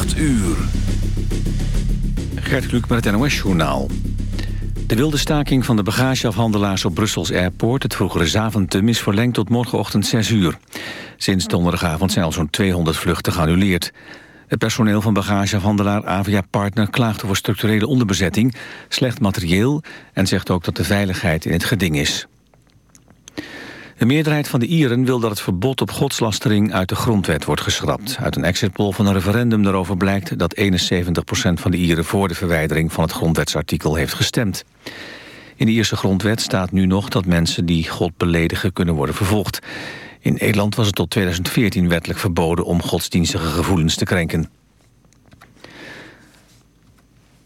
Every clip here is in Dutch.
8 uur. Gert Kluk met het NOS-journaal. De wilde staking van de bagageafhandelaars op Brussels Airport... het vroegere Zaventem is verlengd tot morgenochtend 6 uur. Sinds donderdagavond zijn al zo'n 200 vluchten geannuleerd. Het personeel van bagageafhandelaar Avia Partner klaagt over structurele onderbezetting, slecht materieel en zegt ook dat de veiligheid in het geding is. De meerderheid van de Ieren wil dat het verbod op godslastering uit de grondwet wordt geschrapt. Uit een exit poll van een referendum daarover blijkt dat 71% van de Ieren voor de verwijdering van het grondwetsartikel heeft gestemd. In de Ierse grondwet staat nu nog dat mensen die God beledigen kunnen worden vervolgd. In Nederland was het tot 2014 wettelijk verboden om godsdienstige gevoelens te krenken.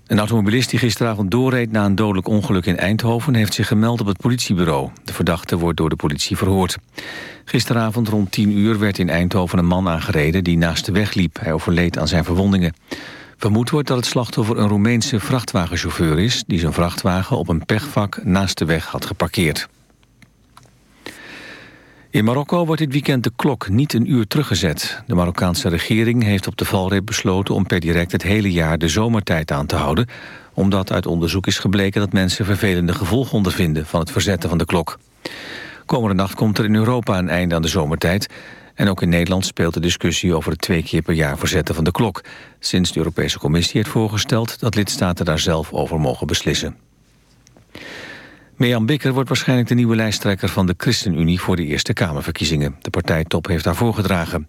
Een automobilist die gisteravond doorreed na een dodelijk ongeluk in Eindhoven... heeft zich gemeld op het politiebureau. De verdachte wordt door de politie verhoord. Gisteravond rond 10 uur werd in Eindhoven een man aangereden... die naast de weg liep. Hij overleed aan zijn verwondingen. Vermoed wordt dat het slachtoffer een Roemeense vrachtwagenchauffeur is... die zijn vrachtwagen op een pechvak naast de weg had geparkeerd. In Marokko wordt dit weekend de klok niet een uur teruggezet. De Marokkaanse regering heeft op de valreep besloten... om per direct het hele jaar de zomertijd aan te houden... omdat uit onderzoek is gebleken dat mensen vervelende gevolgen ondervinden... van het verzetten van de klok. Komende nacht komt er in Europa een einde aan de zomertijd... en ook in Nederland speelt de discussie over het twee keer per jaar verzetten van de klok... sinds de Europese Commissie heeft voorgesteld dat lidstaten daar zelf over mogen beslissen. Mirjam Bikker wordt waarschijnlijk de nieuwe lijsttrekker van de ChristenUnie voor de Eerste Kamerverkiezingen. De partijtop heeft daarvoor gedragen.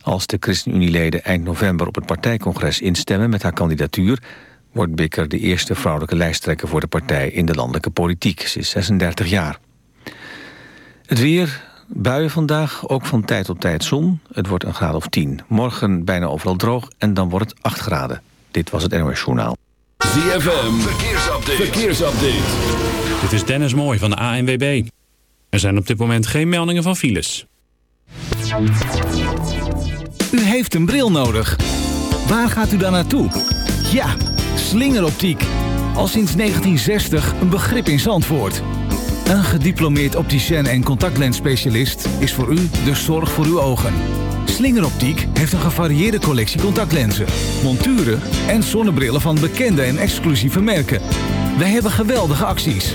Als de ChristenUnie-leden eind november op het partijcongres instemmen met haar kandidatuur, wordt Bikker de eerste vrouwelijke lijsttrekker voor de partij in de landelijke politiek. Ze is 36 jaar. Het weer, buien vandaag, ook van tijd tot tijd zon. Het wordt een graad of 10. Morgen bijna overal droog en dan wordt het 8 graden. Dit was het NOS Journaal. ZFM, verkeersupdate. verkeersupdate. Dit is Dennis Mooi van de ANWB. Er zijn op dit moment geen meldingen van files. U heeft een bril nodig. Waar gaat u dan naartoe? Ja, slingeroptiek. Al sinds 1960 een begrip in Zandvoort. Een gediplomeerd opticien en contactlensspecialist is voor u de zorg voor uw ogen. Slingeroptiek heeft een gevarieerde collectie contactlenzen, monturen en zonnebrillen van bekende en exclusieve merken. Wij hebben geweldige acties.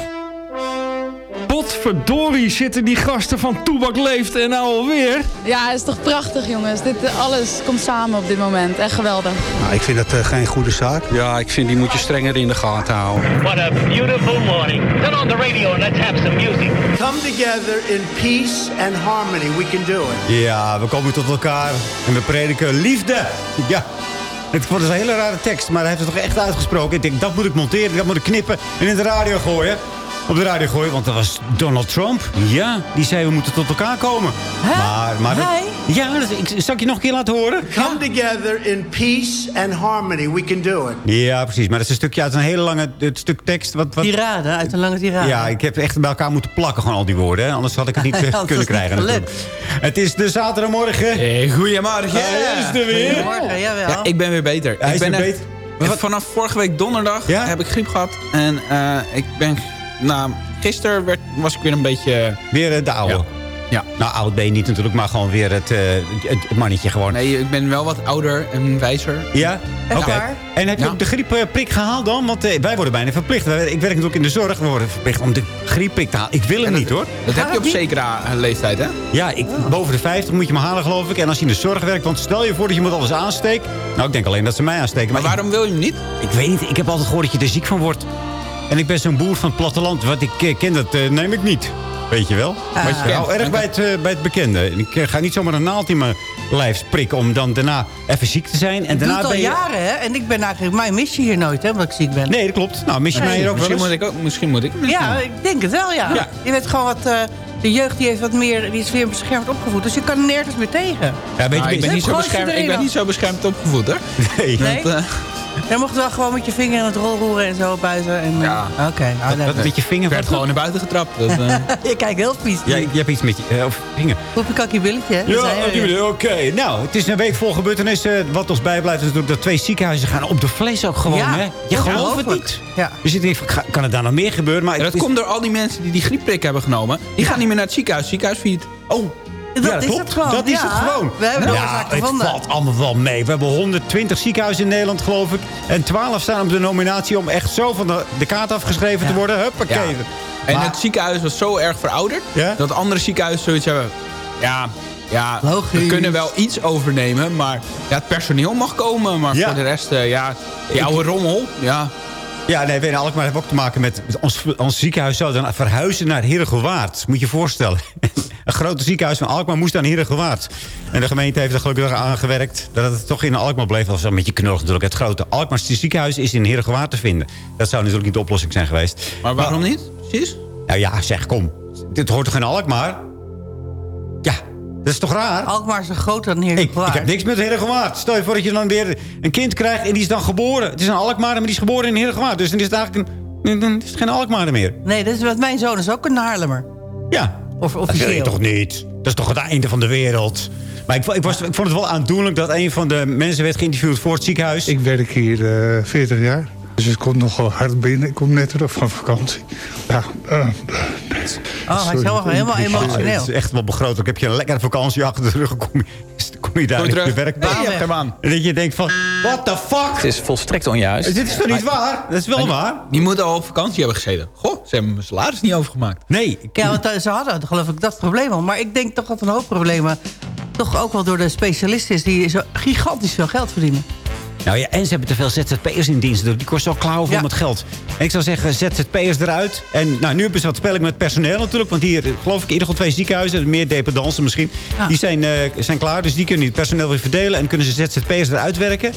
Potverdorie zitten die gasten van Toebak Leeft en nou alweer. Ja, het is toch prachtig jongens. Dit, eh, alles komt samen op dit moment. Echt geweldig. Nou, ik vind dat uh, geen goede zaak. Ja, ik vind die moet je strenger in de gaten houden. What a beautiful morning. Turn on the radio and let's have some music. Come together in peace and harmony. We can do it. Ja, we komen tot elkaar en we prediken liefde. Ja. Het wordt een hele rare tekst, maar hij heeft het toch echt uitgesproken. Ik denk, dat moet ik monteren, dat moet ik knippen en in de radio gooien op de radio gooien. Want dat was Donald Trump. Ja, die zei we moeten tot elkaar komen. Hè? Maar, maar dat, ja, dat, ik, zal ik je nog een keer laten horen? Come together in peace and harmony. We can do it. Ja, precies. Maar dat is een stukje uit een hele lange het stuk tekst. Wat, wat... Tirade, uit een lange tirade. Ja, ik heb echt bij elkaar moeten plakken, gewoon al die woorden. Hè? Anders had ik het niet eh, Anders kunnen krijgen. niet. Het is de zaterdagmorgen. Hey, goedemorgen. Hij is er weer. Goedemorgen, jawel. Ja, ik ben weer beter. Hij ik is ben beter. Vanaf vorige week donderdag Ja? heb ik griep gehad. En eh, ik ben... Nou, gisteren werd, was ik weer een beetje... Weer eh, de oude. Ja. Ja. Nou, oud ben je niet natuurlijk, maar gewoon weer het, eh, het, het mannetje gewoon. Nee, ik ben wel wat ouder en wijzer. Ja? Oké. En heb je Ja. ook de griepprik gehaald dan? Want eh, wij worden bijna verplicht. Ik werk natuurlijk in de zorg. We worden verplicht om de griepprik te halen. Ik wil hem niet hoor. Dat heb je op zekere a- leeftijd, hè? Ja, ik, boven de 50 moet je me halen geloof ik. En als je in de zorg werkt, want stel je voor dat je moet alles aansteekt. Nou, ik denk alleen dat ze mij aansteken. Maar waarom wil je hem niet? Ik, ik weet niet, ik heb altijd gehoord dat je er ziek van wordt. En ik ben zo'n boer van het platteland. Wat ik eh, ken, dat eh, neem ik niet. Weet je wel? Wat je Ik kent. hou erg bij het, eh, bij het bekende. En Ik ga niet zomaar een naald in mijn lijf prikken... om dan daarna even ziek te zijn. En Ik doe daarna het al ben je... jaren, hè? En ik ben eigenlijk... Mij mis je hier nooit, hè? Omdat ik ziek ben. Nee, dat klopt. Nou, mis je mij hier ook wel misschien, eens? moet ik ook, misschien moet ik Ja, ik denk het wel, ja. Ja. Je weet gewoon wat... eh, de jeugd die heeft wat meer... Die is weer beschermd opgevoed. Dus je kan er nergens meer tegen. Ja, weet Nou, je, ik, ben niet zo je beschermd, ik ben niet zo beschermd opgevoed, hoor. Nee. Eh, Dan mocht wel gewoon met je vinger in het rol roeren en zo buiten. En, eh, Ja. Oké, nou, Dat met je vinger... werd gewoon naar buiten getrapt. Dat, eh, Je kijkt heel vies. Ja, je hebt iets met je eh, of vinger. Poepie kakkie billetje, hè? Ja, oké. Nou, het is een week vol gebeurtenissen. Wat ons bijblijft is natuurlijk dat twee ziekenhuizen gaan op de vlees ook gewoon. Ja, hè? Je gelooft het niet. Ja. Dus ik denk, kan er daar nog meer gebeuren? Maar dat het is- komt door al die mensen die die griepprik hebben genomen. Die gaan niet meer naar het ziekenhuis. Het ziekenhuis viert. Oh, Dat ja, is klopt. het gewoon. Dat is ja. het gewoon. We hebben ja, het valt allemaal wel mee. We hebben 120 ziekenhuizen in Nederland, geloof ik. En 12 staan op de nominatie om echt zo van de, de kaart afgeschreven te worden. Huppakee. Ja. En Maar- het ziekenhuis was zo erg verouderd... Ja? dat andere ziekenhuizen zoiets hebben... Ja, ja we kunnen wel iets overnemen... maar ja, het personeel mag komen. Maar Ja. voor de rest, eh, ja, die oude rommel... Ja, Ja, nee, je, Alkmaar heeft ook te maken met... met ons, ons ziekenhuis zou dan verhuizen naar Heerhugowaard. Moet je je voorstellen. Een grote ziekenhuis van Alkmaar moest naar Heerhugowaard. En de gemeente heeft er gelukkig aan gewerkt... dat het toch in Alkmaar bleef. Was een beetje knullig natuurlijk. Het grote Alkmaarse ziekenhuis is in Heerhugowaard te vinden. Dat zou natuurlijk niet de oplossing zijn geweest. maar waarom niet? Precies. Nou ja, zeg, kom. Dit hoort toch in Alkmaar? Ja, dat is toch raar? Alkmaar is zo groter dan hier. Ik, ik heb niks met Heerhugowaard. Stel je voor dat je dan weer een kind krijgt en die is dan geboren. Het is een Alkmaar, maar die is geboren in Heerhugowaard. Dus dan is het eigenlijk een, dan is het geen Alkmaar meer. Nee, dat is wat mijn zoon is ook een Haarlemmer. Ja, Of dat wil je officieel. toch niet? Dat is toch het einde van de wereld? Maar ik, ik, was, ik vond het wel aandoenlijk dat een van de mensen werd geïnterviewd voor het ziekenhuis. Ik werk hier eh 40 jaar. Dus het komt nogal hard binnen. Ik kom net terug van vakantie. Ja, eh, Oh, hij is helemaal, emotioneel. het is echt wel begroot. Ik heb je een lekkere vakantie achter de rug. Kom je, kom je daar Kom je in de werkplaats. Nee, baan. En dat je denkt van, what the fuck? Het is volstrekt onjuist. Dit is toch niet waar? Dat is wel waar. Die moeten al op vakantie hebben gezeten. Goh, ze hebben mijn salaris niet overgemaakt. Nee. ik- Ja, want eh, ze hadden geloof ik dat probleem al. Maar ik denk toch dat een hoop problemen... toch ook wel door de specialisten is... die zo gigantisch veel geld verdienen. Nou ja, en ze hebben te veel ZZP'ers in dienst. Die kosten al klauwen Ja. met geld. En ik zou zeggen, ZZP'ers eruit. En nou, nu hebben ze wat spelling met personeel natuurlijk. Want hier, eh, geloof ik, in ieder geval twee ziekenhuizen. Meer dependansen misschien. Ja. Die zijn, eh, zijn klaar. Dus die kunnen het personeel weer verdelen. En kunnen ze ZZP'ers eruit werken.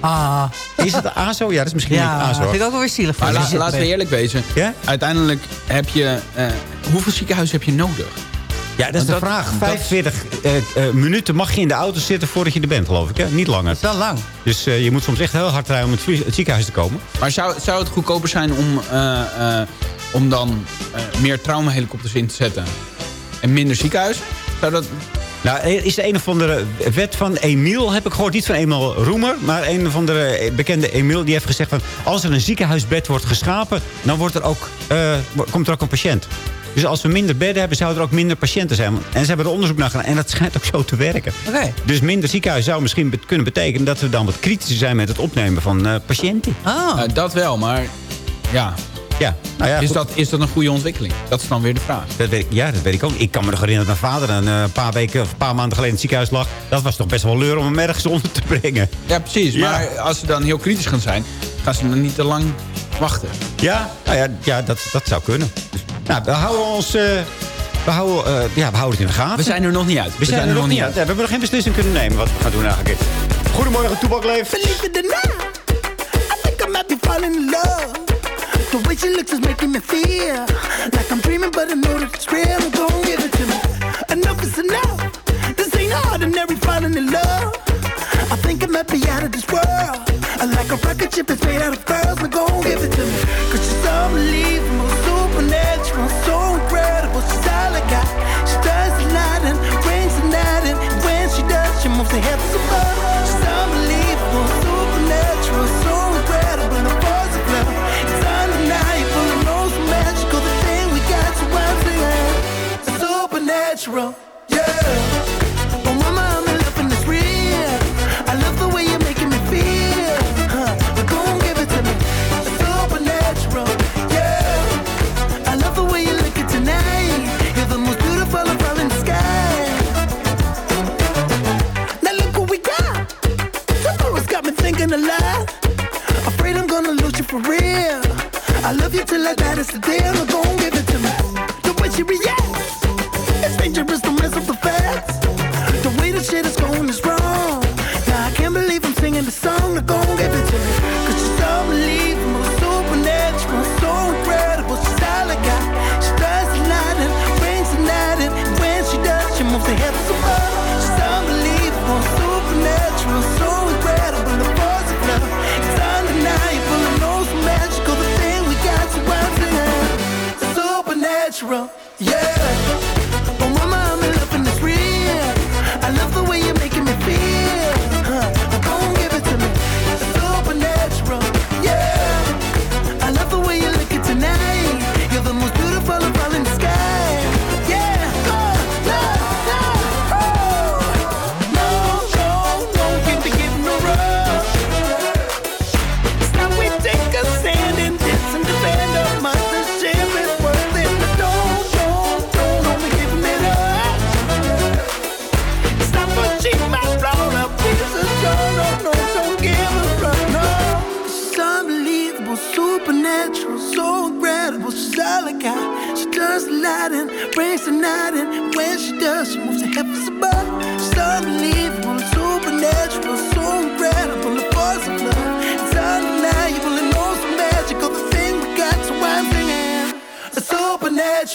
Ah, Is het ASO? Ja, dat is misschien niet ja, ASO. dat vind ik ook wel weer zielig. Maar la- laten we eerlijk wezen. Ja? Uiteindelijk heb je... eh, hoeveel ziekenhuizen heb je nodig? Ja, dat is de Dat- vraag. dat- 45 eh, eh, minuten mag je in de auto zitten voordat je er bent, geloof ik. Hè? Niet langer. Dat is wel lang. Dus eh, je moet soms echt heel hard rijden om het, ziekenhuis te komen. Maar zou, zou het goedkoper zijn om, eh, eh, om dan eh, meer traumahelikopters in te zetten? En minder ziekenhuis? Zou dat... Nou, is de een of andere wet van Emiel, heb ik gehoord. Niet van Emiel Roemer, maar een of andere bekende Emiel... die heeft gezegd van, als er een ziekenhuisbed wordt geschapen... dan wordt er ook, eh, komt er ook een patiënt. Dus als we minder bedden hebben, zouden er ook minder patiënten zijn. En ze hebben er onderzoek naar gedaan en dat schijnt ook zo te werken. Oké. Dus minder ziekenhuis zou misschien kunnen betekenen... dat we dan wat kritischer zijn met het opnemen van eh, patiënten. Ah. Dat wel, maar ja. Ja, nou ja, is, goed. dat, is dat een goede ontwikkeling? Dat is dan weer de vraag. Dat weet ik, ja, dat weet ik ook. Ik kan me nog herinneren dat mijn vader een eh, paar weken of een paar maanden geleden in het ziekenhuis lag. Dat was toch best wel leur om hem ergens onder te brengen. Ja, precies. Ja. Maar als ze dan heel kritisch gaan zijn... gaan ze dan niet te lang wachten. Ja, nou ja, ja dat, dat zou kunnen. Dus, nou, we houden ons... eh, we, houden, eh, ja, we houden het in de gaten. We zijn er nog niet uit. We zijn, er nog niet uit. Ja, we hebben nog geen beslissing kunnen nemen wat we gaan doen eigenlijk. Goedemorgen, Toebakleef. Believe it or not, I think I might be falling in love. The way she looks is making me feel like I'm dreaming, but I know that it's real. Gon' give it to me. Enough is enough. This ain't ordinary falling in love. I think I might be out of this world. I like a rocket ship that's made out of pearls.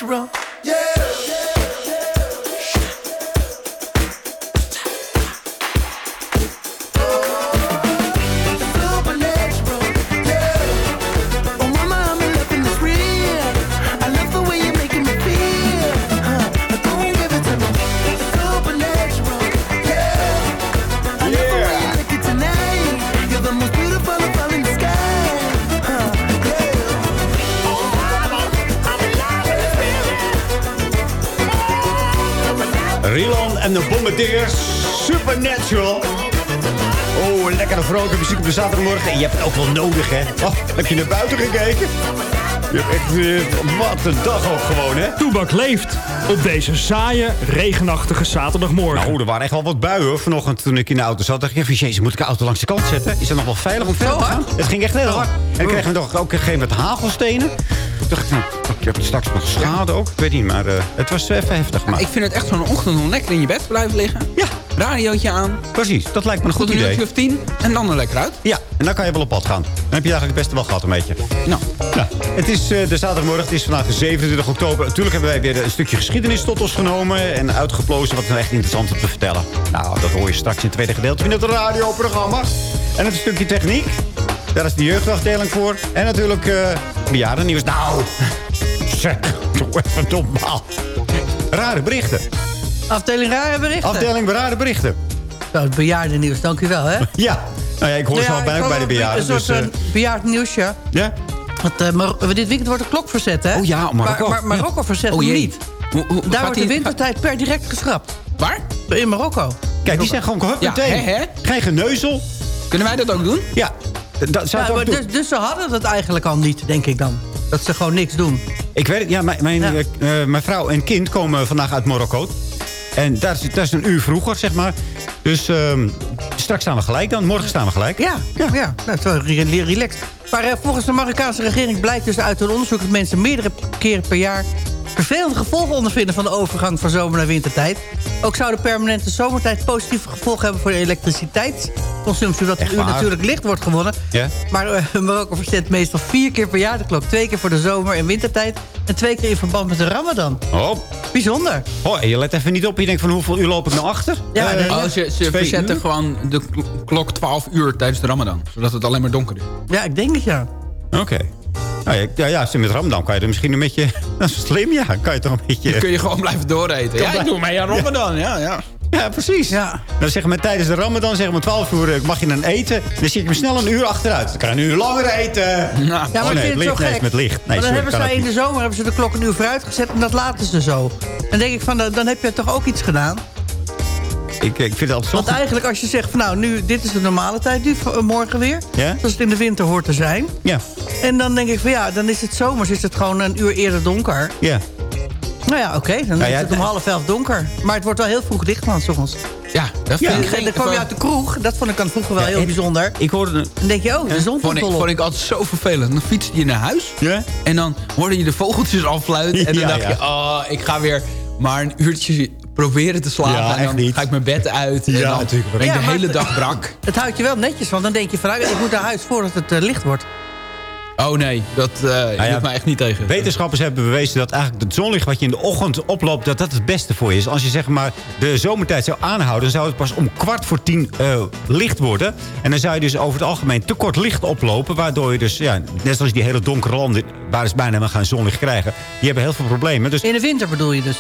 wrong. Hè? Oh, heb je naar buiten gekeken? Je hebt echt... eh, wat een dag ook gewoon, hè? Toebak leeft op deze saaie, regenachtige zaterdagmorgen. Nou, er waren echt wel wat buien hoor. Vanochtend toen ik in de auto zat, dacht ik even... Jezus, moet ik de auto langs de kant zetten? Is het nog wel veilig om verder te gaan? Het ging echt heel hard. En dan kregen we toch ook een gegeven moment hagelstenen. Toen dacht ik, nou, ik heb straks nog schade ook. Ik weet niet, maar eh, het was even heftig. Maar... Ik vind het echt zo'n ochtend om lekker in je bed te blijven liggen. Ja. Radiootje aan. Precies, dat lijkt me een goed Tot een idee. uurtje of tien. En dan er lekker uit. Ja, en dan kan je wel op pad gaan. Dan heb je eigenlijk het beste wel gehad een beetje. Nou. Het is eh, de zaterdagmorgen, het is vandaag de 27 oktober. Natuurlijk hebben wij weer een stukje geschiedenis tot ons genomen... en uitgeplozen wat er echt interessant is te vertellen. Nou, dat hoor je straks in het tweede gedeelte van het radioprogramma. En het stukje techniek, daar is de jeugdafdeling voor. En natuurlijk uh, bejaardennieuws. Nou, zeg, doe even normaal. Rare berichten. Afdeling rare berichten. Afdeling rare berichten. Nou, het bejaardennieuws, dank u wel, hè? Ja, nou ja, ik hoor Nou ze al bij, ook bij de bejaarden. Een soort dus, eh, uh, bejaard nieuwsje. ja? Want, eh, Mar dit weekend wordt de klok verzet, hè? Oh ja, Marokko. Maar, maar Marokko verzet Oh niet. Hoe, hoe, Daar wordt de wintertijd per direct geschrapt. Waar? In Marokko. Kijk, die zijn gewoon Ja, meteen. hè, hè? Geen geneuzel. Kunnen wij dat ook doen? Ja, dat zou Ja, ook maar doen. dus, dus ze hadden het eigenlijk al niet, denk ik dan. Dat ze gewoon niks doen. Ik weet het, ja, mijn, mijn, Ja. eh, eh, mijn vrouw en kind komen vandaag uit Marokko. En daar is, dat is een uur vroeger, zeg maar. Dus ehm, straks staan we gelijk dan. Morgen staan we gelijk. Ja, ja. ja. Nou, het is wel re- re- relaxed. Maar eh, volgens de Marokkaanse regering blijkt dus uit een onderzoek... dat mensen meerdere keren per jaar vervelende gevolgen ondervinden... van de overgang van zomer naar wintertijd. Ook zou de permanente zomertijd positieve gevolgen hebben... voor de elektriciteitsconsumptie... omdat het uur natuurlijk licht wordt gewonnen. Ja? Maar eh, Marokko verzet meestal vier keer per jaar de klok. Twee keer voor de zomer- en wintertijd... en twee keer in verband met de ramadan. Oh. Bijzonder. oh, en je let even niet op. Je denkt van hoeveel uur loop ik nou achter? Ja, Oh, ze, verzetten uur? gewoon de kl- klok 12 uur tijdens de ramadan. Zodat het alleen maar donker is. Ja, ik denk het ja. Oké. Nou, ja, ja, ja, met Ramadan kan je er misschien een beetje... Dat is slim, ja. Kan je toch een beetje... Dan kun je gewoon blijven dooreten. Ja, ik doe mij aan ramadan. Ja, ja. Ja, precies. Ja. Dan zeggen we tijdens de Ramadan, zeggen we 12 uur, eh, mag je dan eten. Dan zit je me snel een uur achteruit. Dan kan je een uur langer eten. Ja, maar oh ik nee, het licht, zo nee, gek. is met licht. Nee, maar dan sorry, hebben ze in de zomer hebben ze de klok een uur vooruit gezet... en dat laten ze zo. Dan denk ik van, dan heb je toch ook iets gedaan. Ik, ik vind het. Want eigenlijk als je zegt van nou, nu, dit is de normale tijd nu, v- morgen weer. Ja? Zoals het in de winter hoort te zijn. Ja, En dan denk ik van ja, dan is het zomers, is het gewoon een uur eerder donker. ja. Nou ja, oké, dan Nou is het om half elf donker. Maar het wordt wel heel vroeg dicht van, soms. Ja, dat Ja, vind ik en dan kwam je uit de kroeg. Dat vond ik aan vroeger wel Ja, heel ik- bijzonder. Ik hoorde... Dan denk je, oh, de zon vond komt ik, al op. vond ik altijd zo vervelend. Dan fietste je naar huis. Ja? En dan hoorde je de vogeltjes afluiten. En dan Ja, dacht ja. je, oh, ik ga weer maar een uurtje proberen te slapen. Ja, en dan niet. ga ik mijn bed uit. En Ja, dan natuurlijk. ben ik Ja, de hele dag brak. Het houdt je wel netjes, want dan denk je van... ik moet naar huis voordat het eh, licht wordt. Oh nee, dat uh, ja, hield mij echt niet tegen. Wetenschappers hebben bewezen dat eigenlijk het zonlicht wat je in de ochtend oploopt... dat dat het beste voor je is. Als je zeg maar de zomertijd zou aanhouden... dan zou het pas om kwart voor tien eh, licht worden. En dan zou je dus over het algemeen te kort licht oplopen... waardoor je dus, ja, net zoals die hele donkere landen... waar ze bijna helemaal geen zonlicht krijgen... die hebben heel veel problemen. Dus, In de winter bedoel je dus?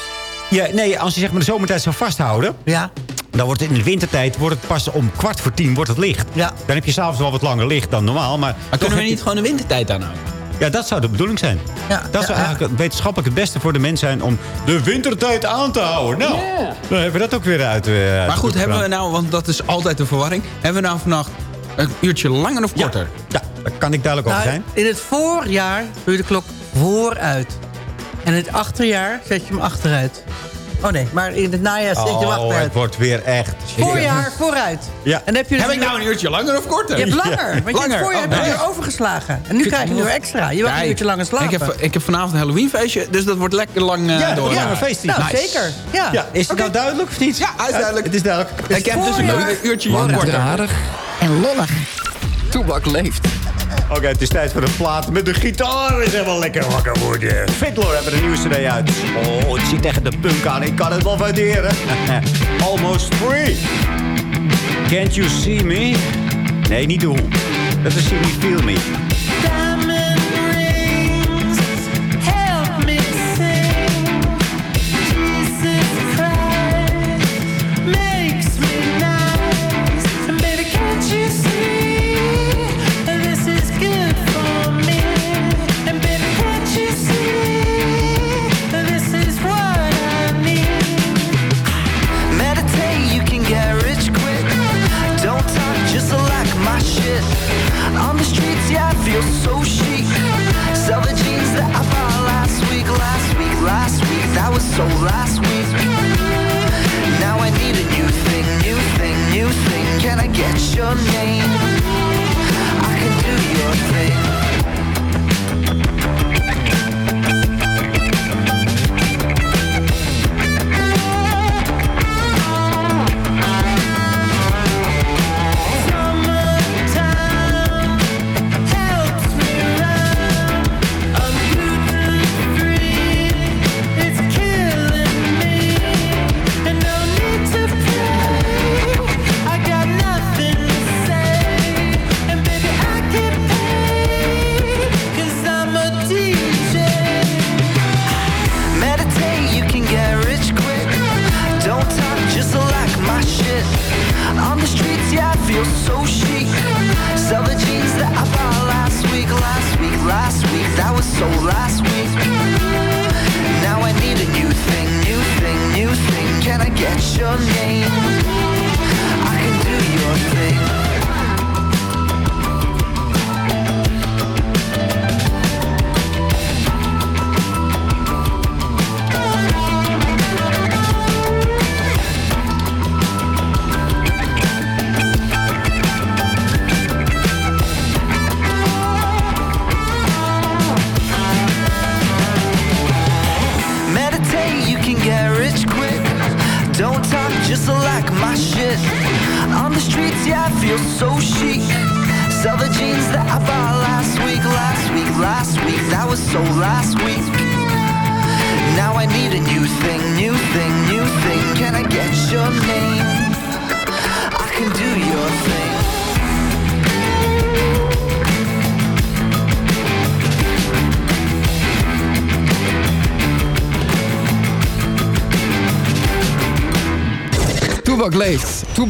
ja, nee, als je zeg maar de zomertijd zou vasthouden... Ja. Dan wordt het in de wintertijd wordt het pas om kwart voor tien wordt het licht. Ja. Dan heb je s'avonds wel wat langer licht dan normaal. Maar, Maar kunnen we je- niet gewoon de wintertijd aanhouden? Ja, dat zou de bedoeling zijn. Ja, dat ja, zou ja. eigenlijk wetenschappelijk het beste voor de mens zijn... om de wintertijd aan te houden. Nou, dan hebben we dat ook weer uit. eh, Maar goed, hebben we nou, want dat is altijd een verwarring. Hebben we nou vannacht een uurtje langer of korter? Ja, daar kan ik duidelijk over Nou, zijn. in het voorjaar doe je de klok vooruit. En in het achterjaar zet je hem achteruit. Oh nee, maar in het najaar zet je Oh, achteruit. het wordt weer echt... Voorjaar vooruit. Ja. En dan heb je Heb ik nou een uurtje langer of korter? Je hebt langer. Want je langer. het voorjaar Oh, heb je nee. weer overgeslagen. En nu krijg je weer extra. Je mag een uurtje langer slapen. Ik heb, ik heb vanavond een Halloweenfeestje, dus dat wordt lekker lang eh Ja, door. ja, een feestje. Nou, Nice. zeker. Ja. Ja, is het nou duidelijk of niet? Ja, is duidelijk. Het is duidelijk. ik heb dus een uurtje korter. Langdradig en lollig. Toebak leeft. Oké, het is tijd voor een plaat met de gitaar. Is helemaal lekker wakker worden. Fiddler hebben een nieuwe cd uit. Oh, het zit tegen de punk aan. Ik kan het wel waarderen. Almost free. Can't you see me? Nee, niet de hoe. Dat is Me Feel Me. So last week. Now I need a new thing, new thing, new thing. Can I get your name? So chic. Sell the jeans that I bought last week, last week, last week. That was so last week. Now I need a new thing, new thing, new thing. Can I get your name?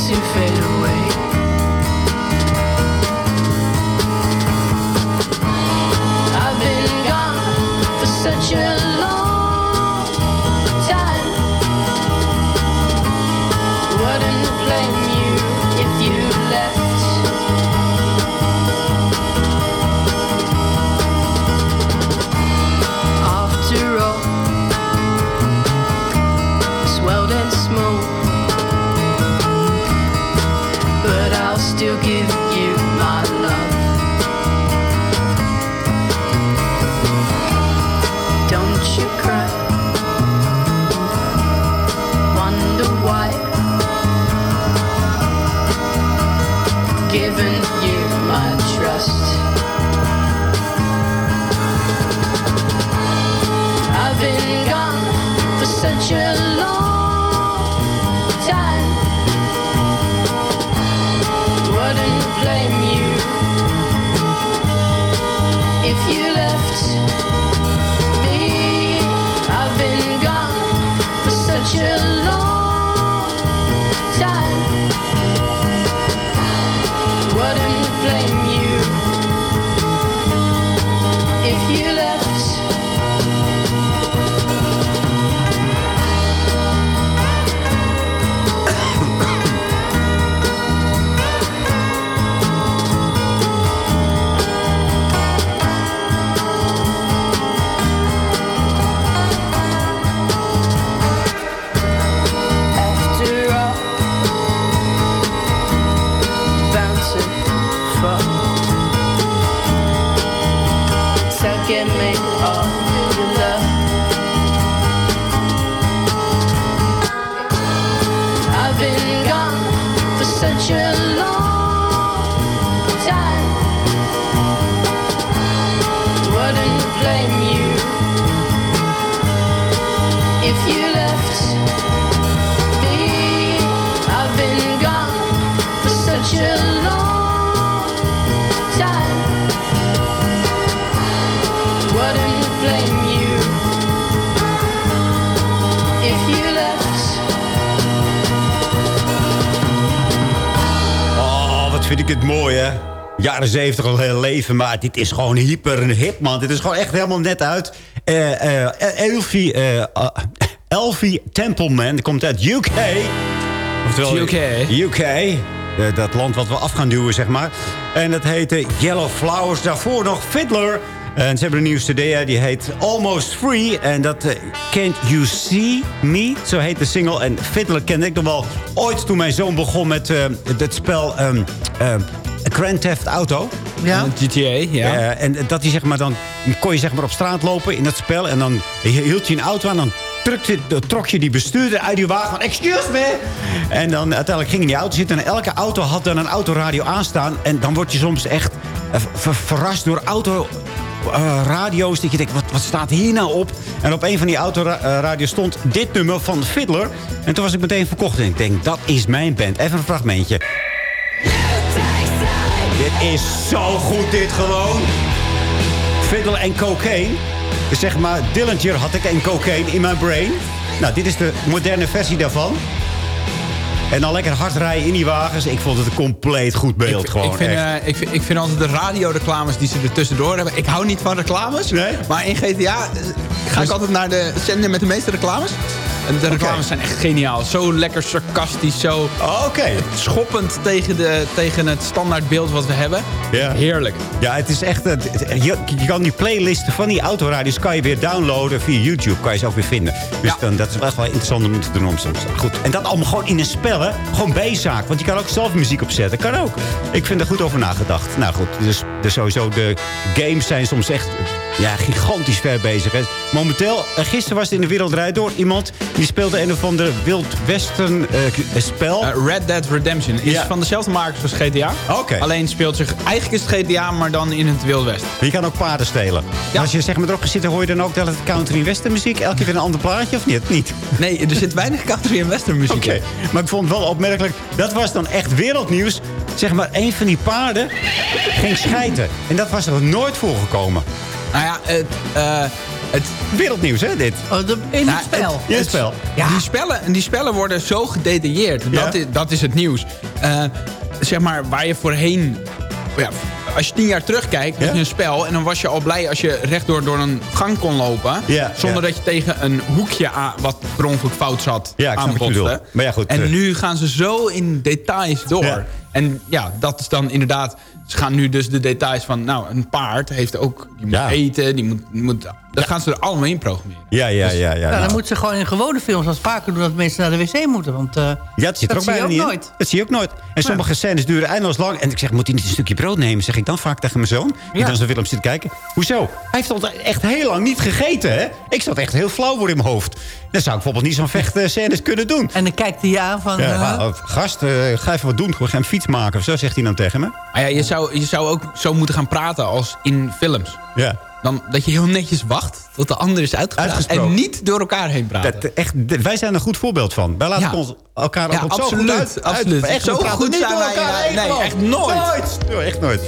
s'il fail. Still give you my love. Don't you cry. Wonder why. Given you my trust. I've been gone for such a blame you if you left me. I've been gone for such a vind ik het mooi, hè? Jaren 70 al heel leven, maar dit is gewoon hyper hip, man. Dit is gewoon echt helemaal net uit. Eh Elfie, Elfie Templeman, die komt uit UK. Oftewel, UK. UK. dat land wat we af gaan duwen, zeg maar. En dat heette Yellow Flowers. Daarvoor nog Fiddler. En ze hebben een nieuwe cd, hè, die heet Almost Free. En dat eh, Can't You See Me, zo heet de single. En Fiddler kende ik nog wel ooit toen mijn zoon begon met eh, het spel ehm, ehm, Grand Theft Auto. Ja. GTA, ja. Eh, en dat hij zeg maar dan kon je zeg maar op straat lopen in dat spel. En dan hield je een auto aan. Dan trukte, trok je die bestuurder uit die wagen van excuse me. En dan uiteindelijk ging in die auto zitten. En elke auto had dan een autoradio aanstaan. En dan word je soms echt ver- verrast door auto... eh, radio's, dat je denkt, wat, wat staat hier nou op? En op een van die autoradio's stond dit nummer van Fiddler. En toen was ik meteen verkocht. En ik denk, dat is mijn band. Even een fragmentje. Dit is zo goed, dit gewoon. Fiddle en cocaine. Dus zeg maar, Dillinger had ik en cocaine in mijn brain. Nou, dit is de moderne versie daarvan. En dan lekker hard rijden in die wagens. Ik vond het een compleet goed beeld Ik, gewoon. ik, vind, eh, ik, vind, ik vind altijd de radioreclames die ze er tussendoor hebben. Ik hou niet van reclames. Maar in GTA ga ik altijd naar de zender met de meeste reclames. En de reclames zijn echt geniaal. Zo lekker sarcastisch. Zo schoppend tegen, de, tegen het standaardbeeld wat we hebben. Ja. Heerlijk. Ja, het is echt... het- Je, je kan die playlisten van die autoradios kan je weer downloaden via YouTube. Kan je ze ook weer vinden. Dus dan, dat is echt wel interessant om te doen om soms. Goed. En dat allemaal gewoon in een spel, hè? Gewoon B-zaak. Want je kan ook zelf muziek opzetten. Kan ook. Ik vind er goed over nagedacht. Nou goed, dus, dus sowieso de games zijn soms echt ja, gigantisch ver bezig. Hè. Momenteel, eh, gisteren was het in de wereld door iemand... die speelde een of ander Wild Westen eh, spel. Eh, Red Dead Redemption is van dezelfde makers als GTA. Oké. Alleen speelt zich... Eigenlijk is het GTA, maar dan in het Wild West. Je kan ook paarden stelen. Als je zeg maar erop zitten, hoor je dan ook dat het country western muziek... elke keer weer een ander plaatje, of niet? niet? Nee, er zit weinig country en western muziek Oké, maar ik vond het wel opmerkelijk. Dat was dan echt wereldnieuws. Zeg maar, een van die paarden ging schijten. En dat was er nooit voorgekomen. Nou ja, het, eh, Het wereldnieuws, hè, dit? Oh, de, in het spel. In het spel. Die, spellen, die spellen worden zo gedetailleerd. Dat, is, dat is het nieuws. Eh, zeg maar, waar je voorheen... Ja, als je tien jaar terugkijkt, had je een spel... en dan was je al blij als je rechtdoor door een gang kon lopen... Ja, zonder ja. dat je tegen een hoekje aan, wat per ongeluk fout zat Ja, ik. Maar ja, goed, En eh. nu gaan ze zo in details door. En ja, dat is dan inderdaad... Ze gaan nu dus de details van... Nou, een paard heeft ook... Die moet Ja. eten, die moet... Die moet daar gaan ze er allemaal in programmeren. Ja, ja, ja. ja, Ja, nou. dan moeten ze gewoon in gewone films als vaker doen... dat mensen naar de wc moeten. Want eh, Ja, dat zit er ook zie je ook niet in. nooit. Dat zie je ook nooit. En sommige scènes duren eindeloos lang. En ik zeg, moet hij niet een stukje brood nemen? Zeg ik dan vaak tegen mijn zoon. Die dan zo'n film zit te kijken. Hoezo? Hij heeft al echt heel lang niet gegeten, hè? Ik zat echt heel flauw voor in mijn hoofd. Dan zou ik bijvoorbeeld niet zo'n vechtscènes kunnen doen. En dan kijkt hij je aan van... Ja, maar, gast, eh, ga even wat doen. Ga een fiets maken of zo, zegt hij dan tegen me. Maar ja, je zou, je zou ook zo moeten gaan praten als in films. Ja. Dan, dat je heel netjes wacht tot de ander is uitgepraat. Uitgesproken. En niet door elkaar heen praten. Dat, echt, d- wij zijn een goed voorbeeld van. Wij laten Ja. ons elkaar Ja, ook zo absoluut, goed uit. absoluut. Uit, echt, Zo goed niet zijn door wij, elkaar eh, heen, nee, echt nooit. Nooit. Echt nooit.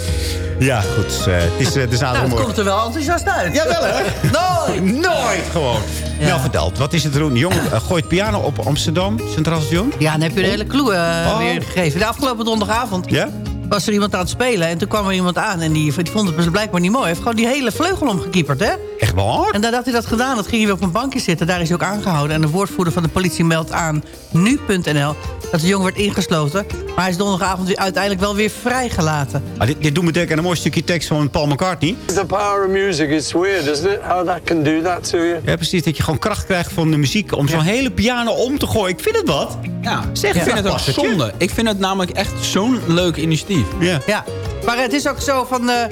Ja, goed. eh, het is eh, de nou, het komt er wel enthousiast uit. Jawel, hè? Nooit. Nooit gewoon. Nou, verteld. Wat is het, Roen? Jongen eh, gooit piano op Amsterdam, Centraal Station. Ja, dan heb je de hele clue eh, Oh. weer gegeven. De afgelopen donderdagavond Ja? Was er iemand aan het spelen. En toen kwam er iemand aan en die, vond het dus blijkbaar niet mooi. Hij heeft gewoon die hele vleugel omgekieperd, hè? Echt waar? En nadat hij dat gedaan had, ging hij weer op een bankje zitten. Daar is hij ook aangehouden. En de woordvoerder van de politie meldt aan nu.nl... dat de jongen werd ingesloten. Maar hij is donderdagavond weer uiteindelijk wel weer vrijgelaten. Ah, dit, dit doet me denken aan een mooi stukje tekst van Paul McCartney. The power of music, it's weird, isn't it? How that can do that to you. Ja, precies. Dat je gewoon kracht krijgt van de muziek om zo'n hele piano om te gooien. Ik vind het wat. Ja, Zeg, ik vind het ook zonde. Ik vind het namelijk echt zo'n leuk initiatief. Ja. Ja, maar het is ook zo van... eh,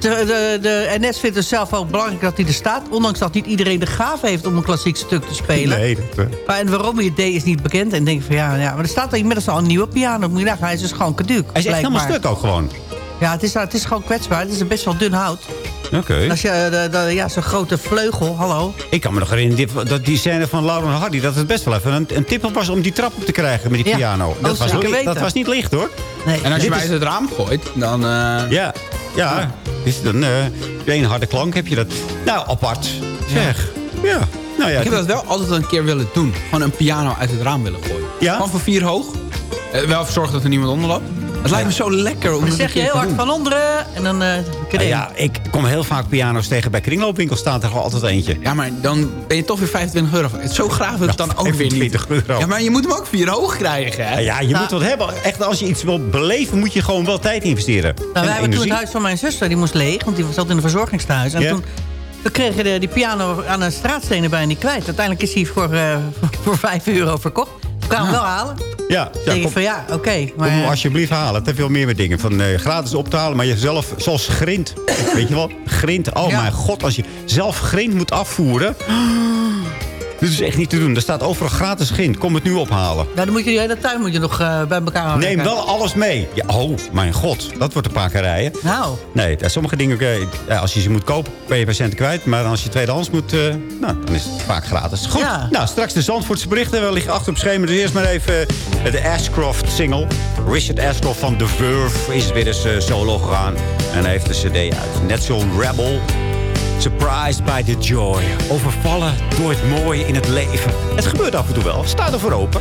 de, de, de NS vindt het zelf ook belangrijk dat hij er staat. Ondanks dat niet iedereen de gave heeft om een klassiek stuk te spelen. Nee, dat, eh, Maar en waarom hij het deed is niet bekend. En denk van ja, ja, maar er staat inmiddels al een nieuwe piano. Moet je nagaan, hij is dus gewoon caduc. hij is echt helemaal stuk ook gewoon. Ja, het is, het is gewoon kwetsbaar. Het is best wel dun hout. Oké. Als je eh, de, de- ja, zo'n grote vleugel, hallo. Ik kan me nog herinneren, dat die scène van Lauren Hardy... dat het best wel even een, een was om die trap op te krijgen met die Ja. piano. Oh, Dat, was, dat was niet licht, hoor. Nee. En als je mij is- uit het raam gooit, dan... eh, Ja, ja. Dus dan, eh één harde klank heb je dat. Nou, apart. Zeg. Ja. Nou ja, ik heb dat wel altijd een keer willen doen. Gewoon een piano uit het raam willen gooien. Ja? Gewoon van vier hoog. Eh, wel zorgen dat er niemand onder loopt. Het lijkt me zo lekker om Dan zeg je heel hard doen. van onderen. En dan eh Nou kreeg ja, ik kom heel vaak piano's tegen bij kringloopwinkels. Staat er gewoon altijd eentje. Ja, maar dan ben je toch weer 25 euro. Zo ik het dan ook weer niet. 25 euro. Ja, maar je moet hem ook vier hoog krijgen, hè? Ja, ja, je moet wat hebben. Echt, als je iets wil beleven, moet je gewoon wel tijd investeren. Nou, En wij hebben toen het huis van mijn zuster, die moest leeg. Want die zat in een verzorgingstehuis. En toen we kregen de, die piano aan een straatstenen bijna niet kwijt. Uiteindelijk is hij voor, eh, voor 5 euro verkocht. We kwamen hem wel halen. Ja, ja denk kom, van ja, oké. kom maar alsjeblieft halen. Het heeft veel meer met dingen. Van eh, gratis op te halen, maar jezelf, zoals grind. Weet je wel? Grind. Oh Ja. mijn god, als je zelf grind moet afvoeren. Dit is echt niet te doen. Er staat overal gratis grind. Kom het nu ophalen. nou, dan moet je die hele tuin moet je nog eh, bij elkaar houden. Neem wel alles mee. Ja, oh, mijn god. Dat wordt een paar rijden. Nou, Nee, ja, sommige dingen, ja, als je ze moet kopen, ben je cent kwijt. Maar als je tweedehands moet, eh, nou, dan is het vaak gratis. Goed, Ja. nou, straks de Zandvoortse berichten. We liggen achter op schema. Dus eerst maar even eh, de Ashcroft-single. Richard Ashcroft van The Verve is weer eens eh, solo gegaan. En hij heeft een cd uit. Net zo'n rebel. Surprised by the joy. Overvallen door het mooie in het leven. Het gebeurt af en toe wel. Sta ervoor open.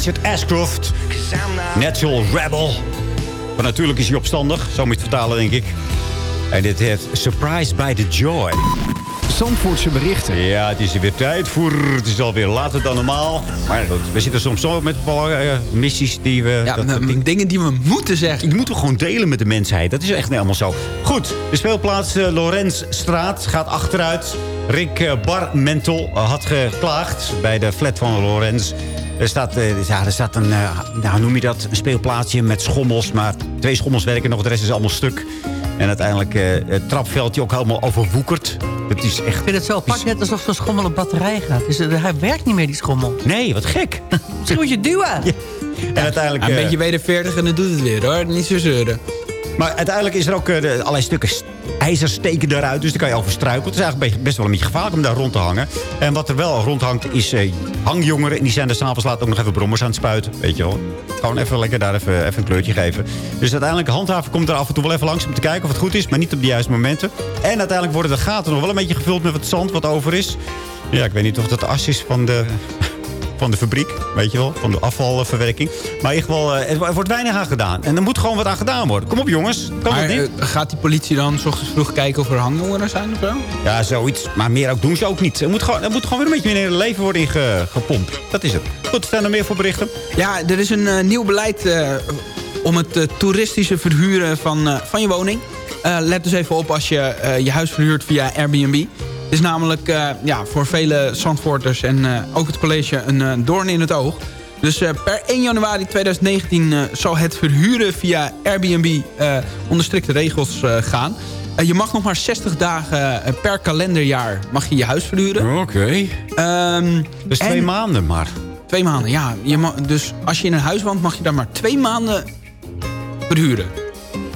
Richard Ashcroft. Natural Rebel. Maar natuurlijk is hij opstandig. Zo moet je het vertalen, denk ik. En dit heet Surprise by the Joy. Zandvoortse berichten. Ja, het is er weer tijd voor. Het is alweer later dan normaal. Maar we zitten soms zo met uh, missies die we... Ja, dat- dingen die we moeten zeggen. Die moeten we gewoon delen met de mensheid. Dat is echt helemaal zo. Goed, de speelplaats uh, Lorenzstraat gaat achteruit. Rick uh, Barmentel had geklaagd bij de flat van Lorenz. Er staat, ja, er staat een, nou, noem je dat, een speelplaatsje met schommels. Maar twee schommels werken nog, de rest is allemaal stuk. En uiteindelijk het trapveldje ook helemaal overwoekerd. Het is echt... Ik vind het zo apart, net alsof zo'n schommel op batterij gaat. Dus, uh, hij werkt niet meer, die schommel. Nee, wat gek. Misschien moet je duwen. Ja. En uiteindelijk... Een beetje wederveertig en dan doet het weer, hoor. Niet zo zeuren. Maar uiteindelijk is er ook uh, de, allerlei stukken ijzer steken eruit. Dus daar kan je over struikelen. Het is eigenlijk best wel een beetje gevaarlijk om daar rond te hangen. En wat er wel rondhangt is uh, hangjongeren. En die zijn er s'avonds laat ook nog even brommers aan het spuiten. Weet je wel. Gewoon even lekker daar even, even een kleurtje geven. Dus uiteindelijk, handhaven komt er af en toe wel even langs om te kijken of het goed is. Maar niet op de juiste momenten. En uiteindelijk worden de gaten nog wel een beetje gevuld met wat zand wat over is. Ja, ik weet niet of dat as is van de van de fabriek, weet je wel, van de afvalverwerking. Maar in ieder geval, uh, er wordt weinig aan gedaan. En er moet gewoon wat aan gedaan worden. Kom op jongens, kan maar, dat niet? Uh, gaat die politie dan s ochtends vroeg kijken of er hangjongeren zijn of zo? Ja, zoiets. Maar meer ook doen ze ook niet. Er moet gewoon, er moet gewoon weer een beetje meer in het leven worden ingepompt. Dat is het. Goed, staan er meer voor berichten? Ja, er is een uh, nieuw beleid om het toeristische verhuren van, van je woning. let dus even op als je je huis verhuurt via Airbnb. Het is namelijk uh, ja, voor vele Zandvoorters en uh, ook het college een uh, doorn in het oog. Dus per 1 januari 2019 uh, zal het verhuren via Airbnb onder strikte regels gaan. Je mag nog maar 60 dagen per kalenderjaar mag je je huis verhuren. Oké. Okay. Um, dus twee en, maanden maar. Twee maanden, ja. Je mag, dus als je in een huis woont mag je daar maar twee maanden verhuren.